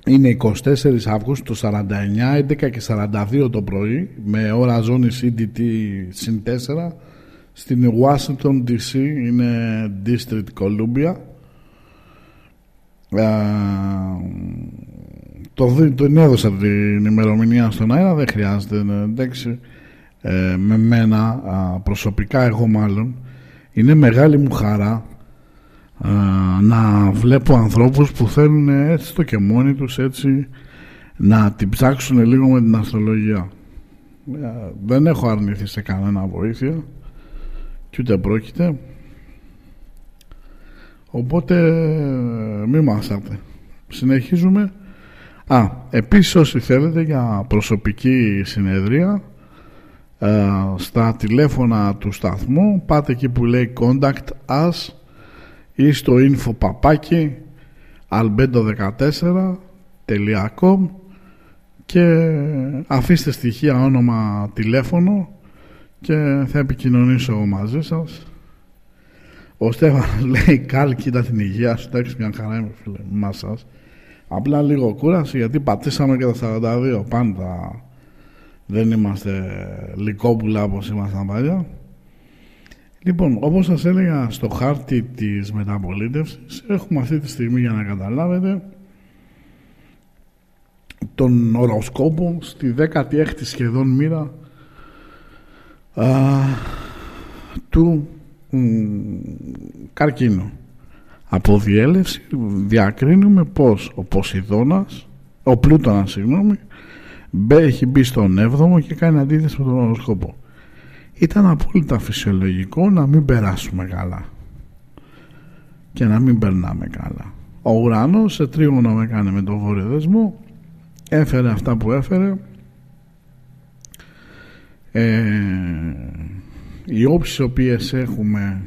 είναι 24 Αύγουστου το 49, 11 και 42 το πρωί με ώρα ζώνη CDT συν 4 στην Washington DC είναι District Columbia. Το, τον έδωσα την ημερομηνία στον αέρα δεν χρειάζεται εντάξει. Ε, με μένα προσωπικά εγώ μάλλον είναι μεγάλη μου χαρά να βλέπω ανθρώπους που θέλουν έτσι το και μόνοι τους έτσι να την ψάξουν λίγο με την αστρολογία. Ε, δεν έχω αρνηθεί σε κανένα βοήθεια και ούτε πρόκειται. Οπότε μη μάσατε συνεχίζουμε. Α, επίσης όσοι θέλετε για προσωπική συνεδρία στα τηλέφωνα του σταθμού πάτε εκεί που λέει contact us ή στο info παπάκι albedo14.com και αφήστε στοιχεία όνομα τηλέφωνο και θα επικοινωνήσω μαζί σας. Ο Στέφανος *laughs* λέει κάλ κοίτα την υγεία σου εντάξει μια χαρά είμαι φίλε μας απλά λίγο κούραση γιατί πατήσαμε και τα 42 πάντα δεν είμαστε λικόπουλα όπως ήμασταν παλιά Λοιπόν, όπως σας έλεγα στο χάρτη της μεταπολίτευσης έχουμε αυτή τη στιγμή για να καταλάβετε τον οροσκόπο στη 16η σχεδόν μοίρα α, του καρκίνου. Από διέλευση διακρίνουμε πως ο Ποσειδώνας, ο Πλούτονας συγγνώμη, έχει μπει στον 7ο και κάνει αντίθεση με τον οροσκόπο. Ήταν απόλυτα φυσιολογικό να μην περάσουμε καλά και να μην περνάμε καλά. Ο ουρανός σε τρίγωνο με κάνει με τον βόρειο δεσμό έφερε αυτά που έφερε ε, οι όψεις οποίες έχουμε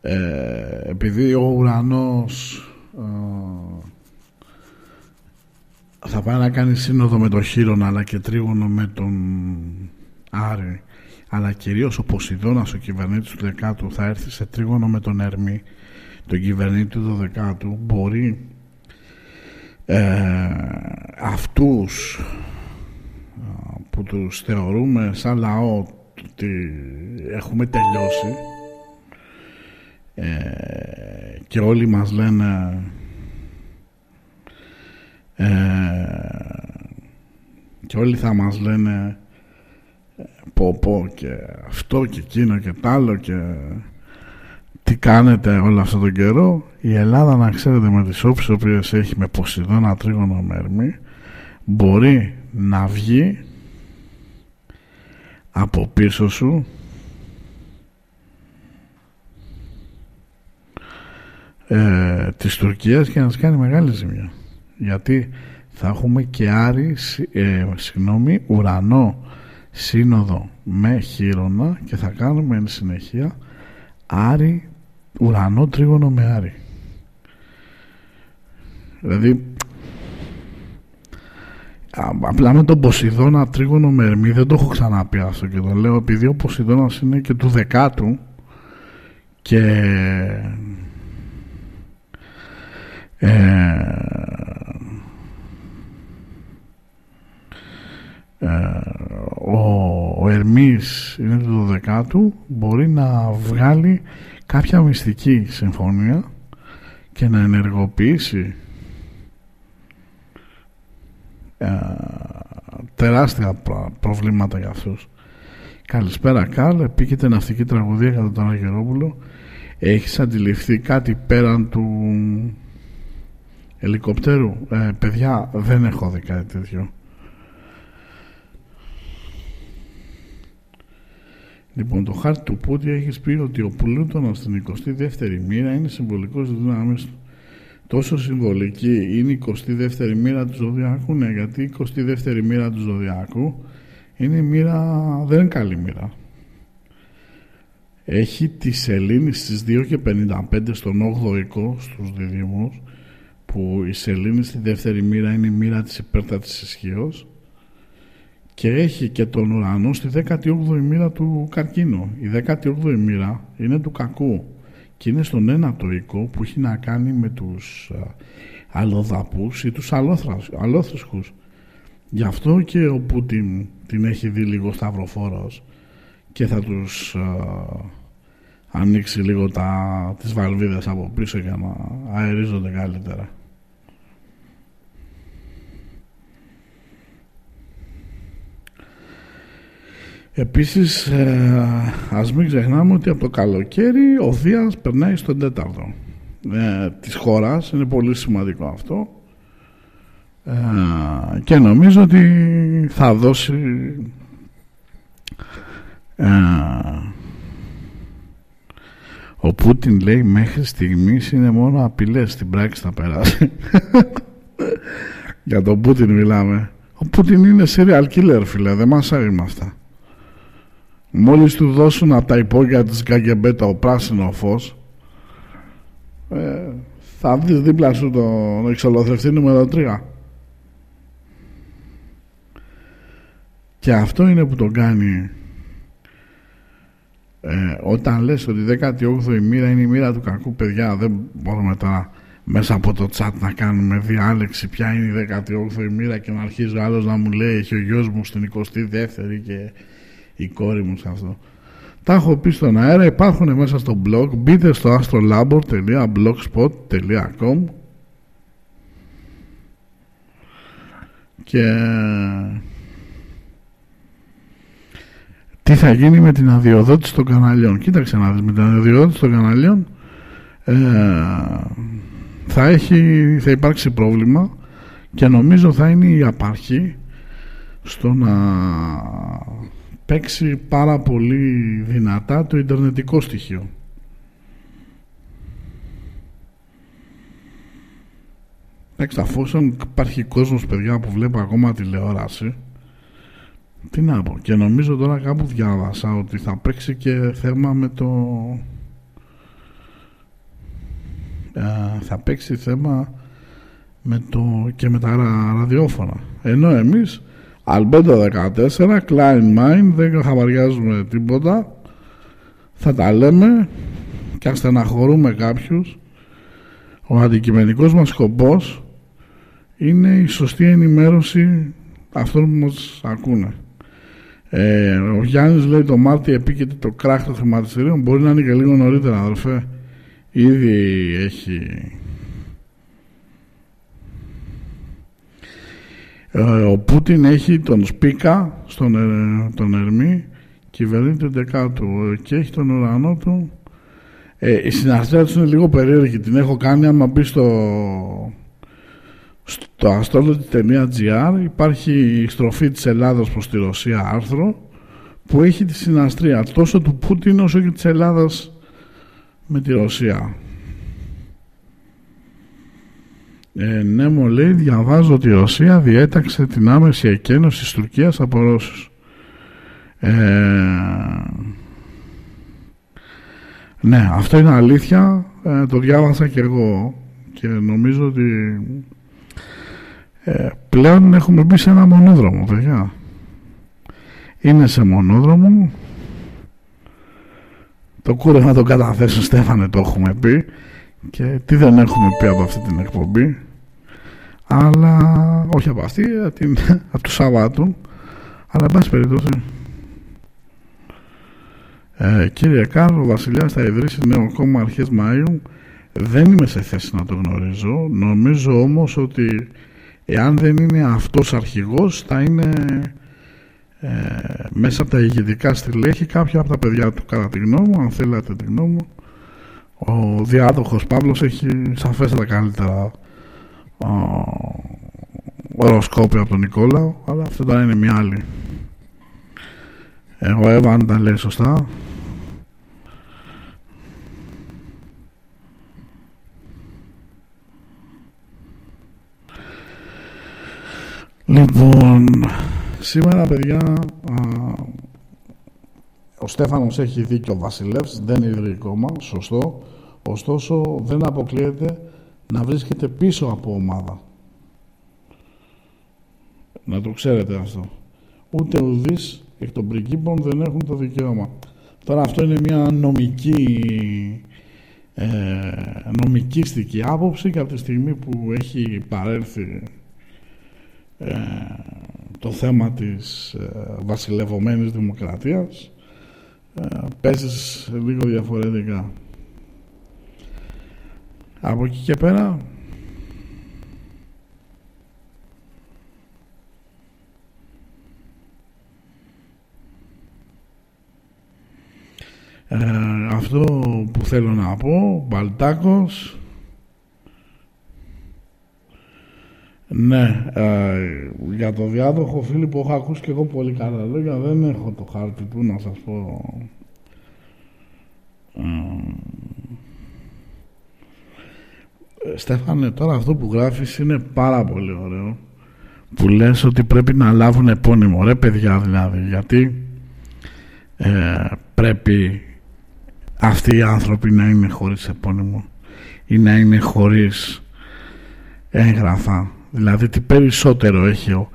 ε, επειδή ο ουρανός ε, θα πάει να κάνει σύνοδο με τον Χείρον αλλά και τρίγωνο με τον Άρη αλλά κυρίως ο Ποσειδώνας ο κυβερνήτης του δεκάτου θα έρθει σε τρίγωνο με τον Ερμή τον κυβερνήτη του δωδεκάτου μπορεί ε, αυτούς που τους θεωρούμε σαν λαό ότι έχουμε τελειώσει ε, και όλοι μας λένε ε, και όλοι θα μας λένε πω πω και αυτό και εκείνο και τ' άλλο και τι κάνετε όλο αυτόν τον καιρό. Η Ελλάδα να ξέρετε με τις όψεις οποίες έχει με Ποσειδώνα τρίγωνο μέρμη μπορεί να βγει από πίσω σου ε, της Τουρκίας και να σας κάνει μεγάλη ζημιά. Γιατί θα έχουμε και Άρη ε, συγγνώμη, ουρανό σύνοδο με χείρονα και θα κάνουμε εν συνεχεία Άρη ουρανό τρίγωνο με Άρη. Δηλαδή απλά με τον Ποσειδώνα τρίγωνο με Ερμή δεν το έχω ξαναπεί αυτό και το λέω επειδή ο Ποσειδώνας είναι και του δεκάτου και ε, ε, ο, ο Ερμής είναι του δεκάτου μπορεί να βγάλει κάποια μυστική συμφωνία και να ενεργοποιήσει ε, τεράστια προβλήματα για αυτούς. Καλησπέρα Καλ, επίκειται ναυτική τραγουδία κατά τον Αγερόπουλο. Έχεις αντιληφθεί κάτι πέραν του ελικοπτέρου. Ε, παιδιά, δεν έχω δει κάτι τέτοιο. Λοιπόν, το χάρτη του Πούτι έχει πει ότι ο Πλούτονα στην 22η μοίρα είναι συμβολικός τη δύναμη του. Τόσο συμβολική είναι η 22η μοίρα του Ζωδιάκου, ναι, γιατί η 22η μοίρα του Ζωδιάκου είναι μοίρα, δεν είναι καλή μοίρα. Έχει τη σελήνη στις 2 και 55 στον 8ο οικό στους διδήμους που η σελήνη στη δεύτερη μοίρα είναι η μοίρα της υπέρτατης ισχύως και έχει και τον ουρανό στη 18η μοίρα του καρκίνου. Η 18η μοίρα είναι του κακού και είναι στον ένατο οίκο που έχει να κάνει με τους αλλοδαπούς ή τους αλόθρησκους. Γι' αυτό και ο Πούτιν την έχει δει λίγο σταυροφόρος και θα τους ανοίξει λίγο τα, τις βαλβίδες από πίσω για να αερίζονται καλύτερα. Επίσης ε, ας μην ξεχνάμε ότι από το καλοκαίρι ο Δίας περνάει στον τέταρτο. Ε, της χώρας, είναι πολύ σημαντικό αυτό. Ε, και νομίζω ότι θα δώσει ε, ο Πούτιν λέει μέχρι στιγμής είναι μόνο απειλές στην πράξη θα περάσει *laughs* για τον Πούτιν μιλάμε. Ο Πούτιν είναι serial killer φίλε δεν μας με αυτά Μόλις του δώσουν από τα υπόγεια της ΚΑΚΕΜΠΕ το πράσινο φως ε, θα δεις δίπλα σου τον εξολοθρευτή νούμερο 3 και αυτό είναι που τον κάνει ε, όταν λες ότι η 18η μοίρα είναι η μοίρα του κακού παιδιά δεν μπορούμε τώρα μέσα από το chat να κάνουμε διάλεξη ποια είναι η 18η μοίρα και να αρχίζει ο άλλος να μου λέει έχει ο γιος μου στην 22η και η κόρη μου σε αυτό. Τα έχω πει στον αέρα, υπάρχουν μέσα στο blog. Μπείτε στο astrolabor.blogspot.com και τι θα γίνει με την αδειοδότηση των καναλιών κοίταξε να δεις με την αδειοδότηση των καναλιών ε, θα, έχει, θα υπάρξει πρόβλημα και νομίζω θα είναι η απαρχή στο να παίξει πάρα πολύ δυνατά το ιντερνετικό στοιχείο. Εντάξει, αφού υπάρχει κόσμος παιδιά που βλέπει ακόμα τηλεόραση τι να πω και νομίζω τώρα κάπου διάβασα ότι θα παίξει και θέμα με το ε, θα παίξει θέμα με το, και με τα ραδιόφωνα ενώ εμείς Αλμπέντο 14, Klein Mind, δεν χαβαριάζουμε τίποτα. Θα τα λέμε και αστεναχωρούμε κάποιους. Ο αντικειμενικός μας σκοπός είναι η σωστή ενημέρωση αυτών που μας ακούνε. Ε, ο Γιάννης λέει το Μάρτιο επίκειται το κράχ των χρηματιστηρίων. Μπορεί να είναι και λίγο νωρίτερα, αδελφέ. Ήδη έχει ο Πούτιν έχει τον Σπίκα στον ε, τον Ερμή κυβερνεί τον δεκάτου ε, και έχει τον ουρανό του. Ε, η συναρτησία τους είναι λίγο περίεργη την έχω κάνει άμα μπει στο στο astrology.gr υπάρχει η στροφή της Ελλάδας προς τη Ρωσία άρθρο που έχει τη συναστρία τόσο του Πούτιν όσο και της Ελλάδας με τη Ρωσία ε, ναι, μου λέει, διαβάζω ότι η Ρωσία διέταξε την άμεση εκένωση της Τουρκίας από Ρώσους. Ε, ναι, αυτό είναι αλήθεια. Ε, το διάβασα και εγώ και νομίζω ότι ε, πλέον έχουμε μπει σε ένα μονόδρομο, παιδιά. Είναι σε μονόδρομο. Το κούρεμα των καταθέσεων Στέφανε το έχουμε πει και τι δεν έχουμε πει από αυτή την εκπομπή αλλά όχι από αυτή, από τους Σαββάτου αλλά εν πάση περιπτώσει ε, κύριε Κάρλο, ο Βασιλιάς θα ιδρύσεις νέο κόμμα αρχές Μαΐου δεν είμαι σε θέση να το γνωρίζω. Νομίζω όμως ότι εάν δεν είναι αυτός αρχηγός θα είναι ε, μέσα από τα ηγετικά στελέχη κάποια από τα παιδιά του. Κατά τη γνώμη μου αν θέλετε τη γνώμη μου ο διάδοχος Παύλος έχει σαφέστατα καλύτερα οροσκόπιο από τον Νικόλαο αλλά αυτό τώρα είναι μια άλλη εγώ Εύα αν τα λέει σωστά Λοιπόν, σήμερα παιδιά α, ο Στέφανος έχει δίκιο ο Βασιλεύς, δεν ιδρύει κόμμα, σωστό. Ωστόσο δεν αποκλείεται να βρίσκεται πίσω από ομάδα. Να το ξέρετε αυτό. Ούτε ουδείς εκ των πριγκίπων δεν έχουν το δικαίωμα. Τώρα αυτό είναι μια νομική ε, νομικίστικη άποψη και από τη στιγμή που έχει παρέλθει ε, το θέμα της ε, βασιλευωμένης δημοκρατίας ε, παίζεις λίγο διαφορετικά. Από εκεί και πέρα. Ε, αυτό που θέλω να πω Μπαλτάκος. Ναι ε, για το διάδοχο φίλοι που έχω ακούσει και εγώ πολύ καλά λόγια. Δεν έχω το χάρτη του να σας πω ε, Στέφανε, τώρα αυτό που γράφεις είναι πάρα πολύ ωραίο που λες ότι πρέπει να λάβουν επώνυμο. Ρε παιδιά δηλαδή γιατί ε, πρέπει αυτοί οι άνθρωποι να είναι χωρίς επώνυμο ή να είναι χωρίς έγγραφα. Δηλαδή τι περισσότερο έχει ο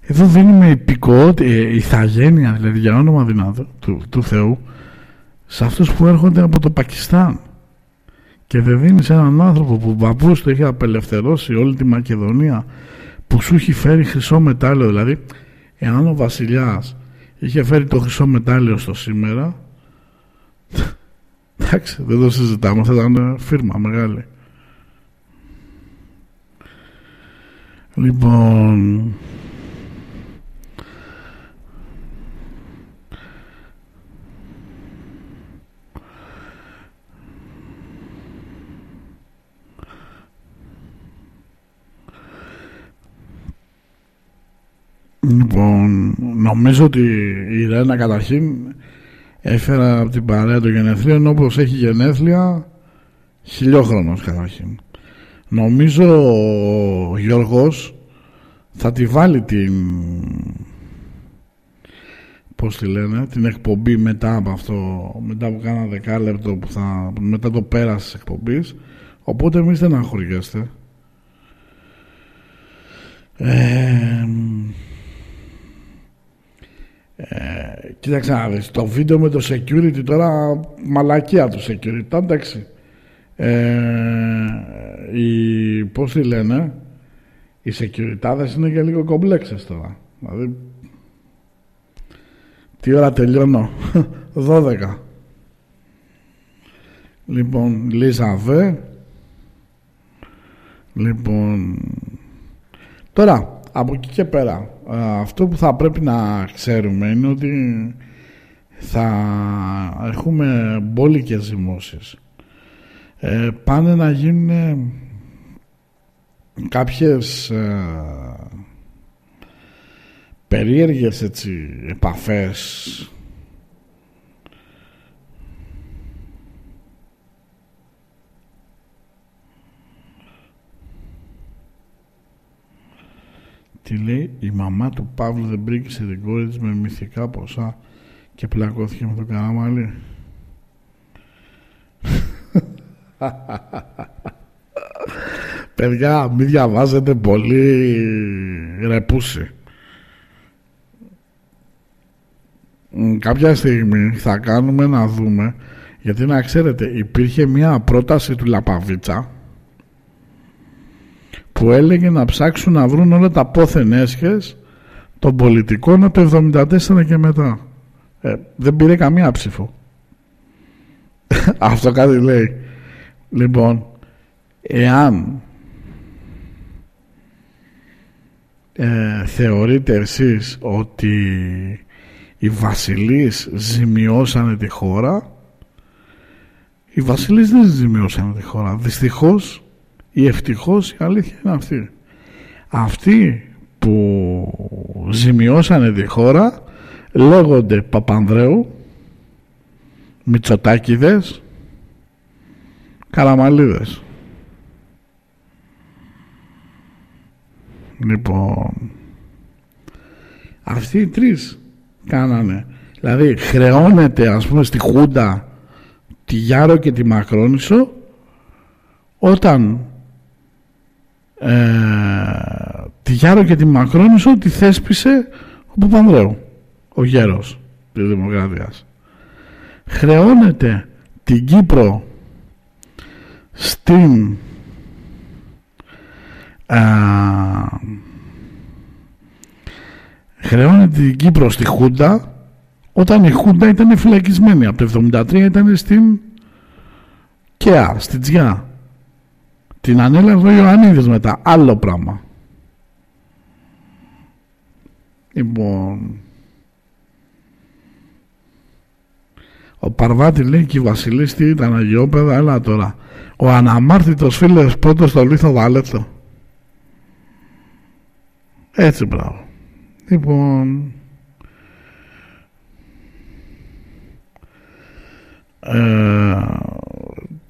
εδώ δίνουμε υπηκότητα, ε, ηθαγένεια δηλαδή για όνομα δυνατό του, του Θεού σε αυτούς που έρχονται από το Πακιστάν και δεν δίνεις έναν άνθρωπο που παππούς του έχει απελευθερώσει όλη τη Μακεδονία που σου έχει φέρει χρυσό μετάλλιο δηλαδή εάν ο βασιλιάς είχε φέρει το χρυσό μετάλλιο στο σήμερα εντάξει δεν το συζητάμε θα ήταν φίρμα μεγάλη. Λοιπόν Λοιπόν, νομίζω ότι η Ρένα καταρχήν έφερα από την παρέα των γενεθλίων όπως έχει γενέθλια χιλιόχρονος καταρχήν. Νομίζω ο Γιώργος θα τη βάλει την πώς τη λένε την εκπομπή μετά από αυτό μετά από κάνα δεκάλεπτο που θα, μετά το πέρας της εκπομπής οπότε εμείς δεν αγχωριέστε ε, ε, κοίταξε να δεις το βίντεο με το security τώρα μαλακία του security εντάξει. Ε, οι, πώς τη λένε οι security είναι και λίγο κομπλέξες τώρα. Δηλαδή τι ώρα τελειώνω; *laughs* 12 λοιπόν Λίζα Β. Λοιπόν τώρα από εκεί και πέρα αυτό που θα πρέπει να ξέρουμε είναι ότι θα έχουμε μπόλικες δημόσιες. Ε, πάνε να γίνουν κάποιες ε, περίεργες έτσι επαφές Τι λέει η μαμά του Παύλου δεν πρίκησε την κόρη της με μυθικά ποσά και πλακώθηκε με το καραμάλι. Παιδιά, μην διαβάζετε πολύ ρεπούση. Κάποια στιγμή θα κάνουμε να δούμε γιατί να ξέρετε υπήρχε μια πρόταση του Λαπαβίτσα που έλεγε να ψάξουν να βρουν όλα τα πόθεν έσχες των πολιτικών από το 74 και μετά. Ε, δεν πήρε καμία ψήφο. *laughs* Αυτό κάτι λέει. Λοιπόν, εάν ε, θεωρείτε εσείς ότι οι βασιλείς ζημιώσανε τη χώρα οι βασιλείς δεν ζημιώσανε τη χώρα δυστυχώς ή ευτυχώς η αλήθεια είναι αυτή. Αυτοί που ζημιώσανε τη χώρα λέγονται Παπανδρέου Μητσοτάκηδες Καραμαλίδες. Λοιπόν αυτοί οι τρεις κάνανε δηλαδή χρεώνεται ας πούμε στη Χούντα τη Γιάρο και τη Μακρόνισο όταν ε, τη Γιάρο και τη Μακρόνισο τη θέσπισε ο Παπανδρέου ο γέρος της Δημοκρατίας. Χρεώνεται την Κύπρο στην α, χρεώνεται την Κύπρο στη Χούντα όταν η Χούντα ήταν φυλακισμένη. Από το 1973 ήταν στην ΚΕΑ, στην Τζιά την ανέλαβε ο Ιωαννίδης μετά. Άλλο πράγμα. Λοιπόν. Ο Παρβάτη λέει και η Βασιλής τι ήταν αγιόπαιδα έλα τώρα. Ο αναμάρτητος φίλος πρώτος στο λίθο Βαλέτο. Έτσι μπράβο. Λοιπόν, ε,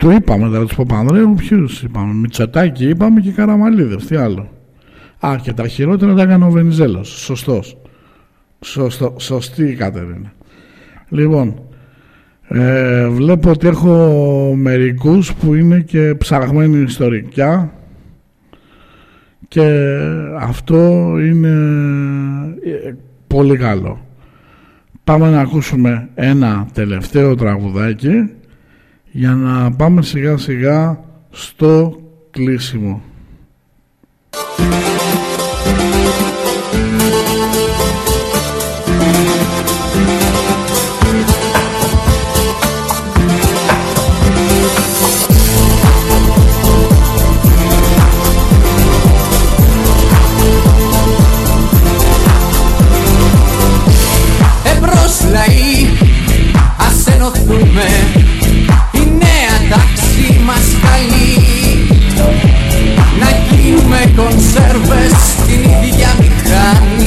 το είπαμε δηλαδή τους Παπανδρέου, ποιους είπαμε, Μητσοτάκη είπαμε και Καραμαλίδες, τι άλλο. Α, και τα χειρότερα τα έκανε ο Βενιζέλος, σωστός. Σωστό, σωστή η Κατερίνα. Λοιπόν, ε, βλέπω ότι έχω μερικούς που είναι και ψαγμένοι ιστορικά και αυτό είναι ε, πολύ καλό. Πάμε να ακούσουμε ένα τελευταίο τραγουδάκι για να πάμε σιγά σιγά στο κλείσιμο. σερβες στην ίδια μηχανή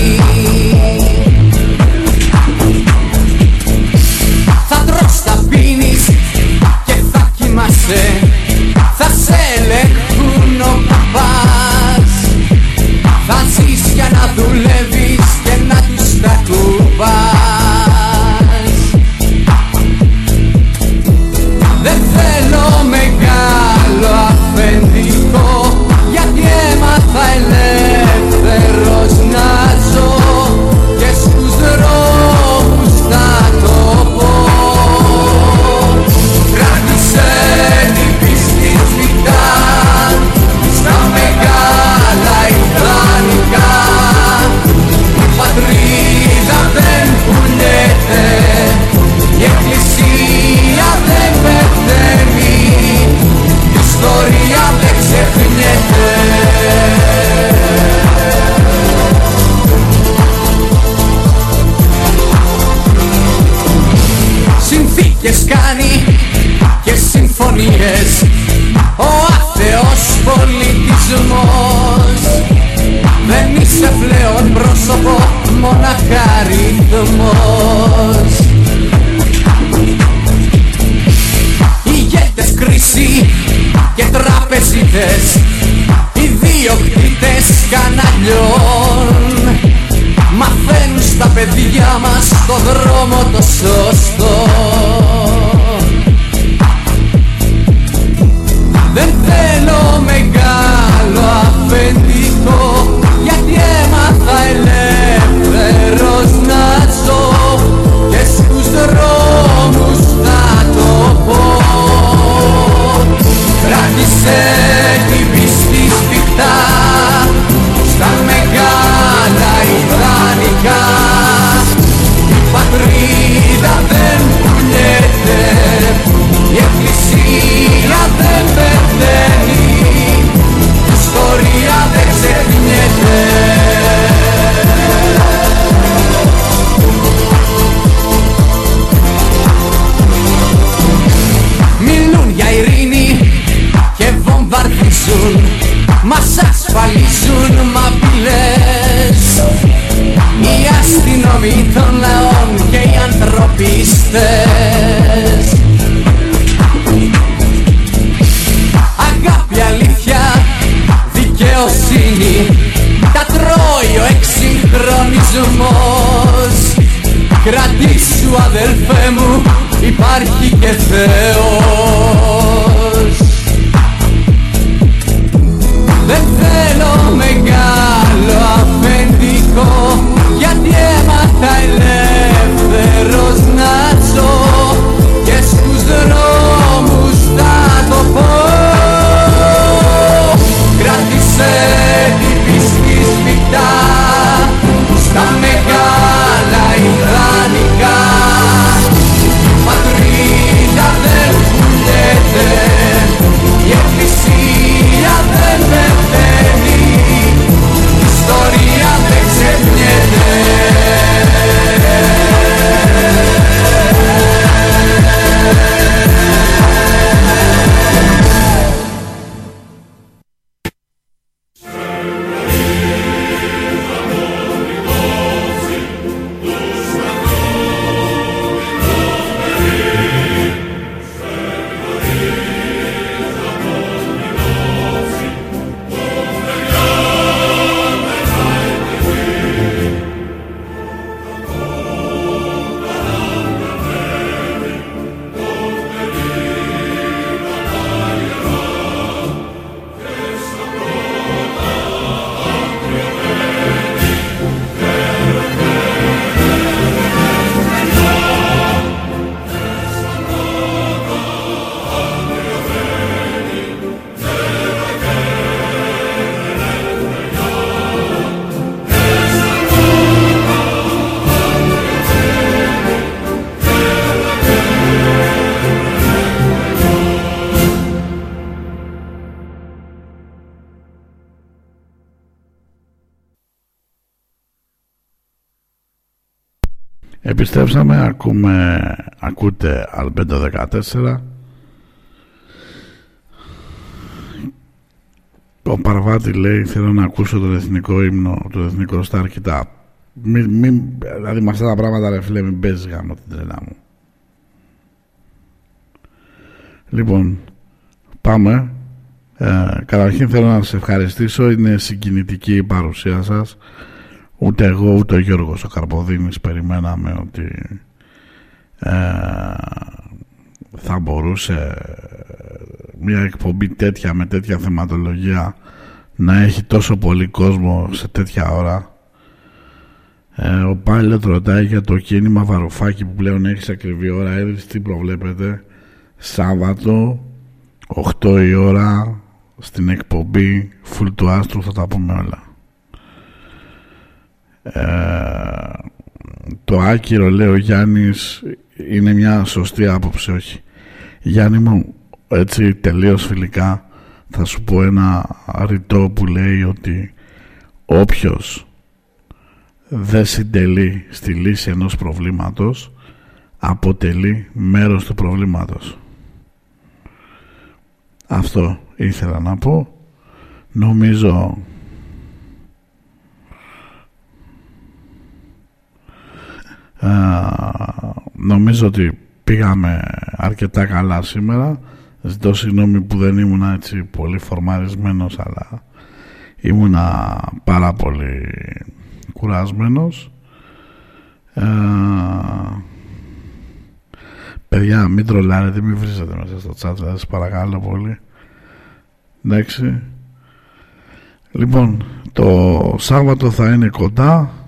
επιστρέψαμε. Ακούμε, ακούτε Αλμπέντο 14 ο Παρβάτη λέει θέλω να ακούσω τον εθνικό ύμνο το εθνικό στάρ κοιτά μη, μη, δηλαδή με αυτά τα πράγματα ρε φίλε μην παίζεις γάμο την τρελά μου. Λοιπόν πάμε. Ε, καταρχήν θέλω να σε ευχαριστήσω. Είναι συγκινητική η παρουσία σας ούτε εγώ ούτε ο Γιώργος ο Καρποδίνης περιμέναμε ότι ε, θα μπορούσε μια εκπομπή τέτοια με τέτοια θεματολογία να έχει τόσο πολύ κόσμο σε τέτοια ώρα. Ε, ο Πάλετ ρωτάει για το κίνημα Βαρουφάκη που πλέον έχει ακριβή ώρα. Έδειξη τι προβλέπετε. Σάββατο 8 η ώρα στην εκπομπή Φουλ του Άστρου θα τα πούμε όλα ε, το άκυρο λέει ο Γιάννης είναι μια σωστή άποψη όχι. Γιάννη μου έτσι τελείως φιλικά θα σου πω ένα ρητό που λέει ότι όποιος δεν συντελεί στη λύση ενός προβλήματος αποτελεί μέρος του προβλήματος. Αυτό ήθελα να πω. Νομίζω νομίζω ότι πήγαμε αρκετά καλά σήμερα. Ζητώ συγγνώμη που δεν ήμουν έτσι πολύ φορμαρισμένος αλλά ήμουνα πάρα πολύ κουρασμένος. Ε, παιδιά μην τρολάρετε μην βρίζετε μέσα στο chat σας παρακαλώ πολύ. Εντάξει. Λοιπόν το Σάββατο θα είναι κοντά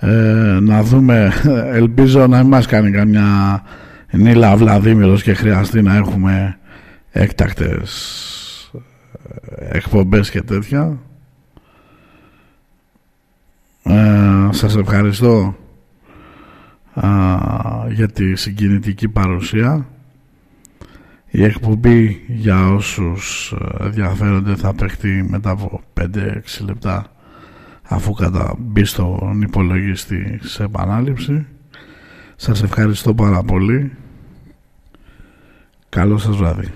ε, να δούμε. Ελπίζω να μην μας κάνει καμιά Νίλα Βλαδίμηρος και χρειαστεί να έχουμε έκτακτες ε, εκπομπές και τέτοια. Ε, σας ευχαριστώ για τη συγκινητική παρουσία. Η εκπομπή για όσους ενδιαφέρονται θα παιχτεί μετά από 5-6 λεπτά αφού κατα μπει στον υπολογιστή σε επανάληψη. Σας ευχαριστώ πάρα πολύ. Καλό σας βράδυ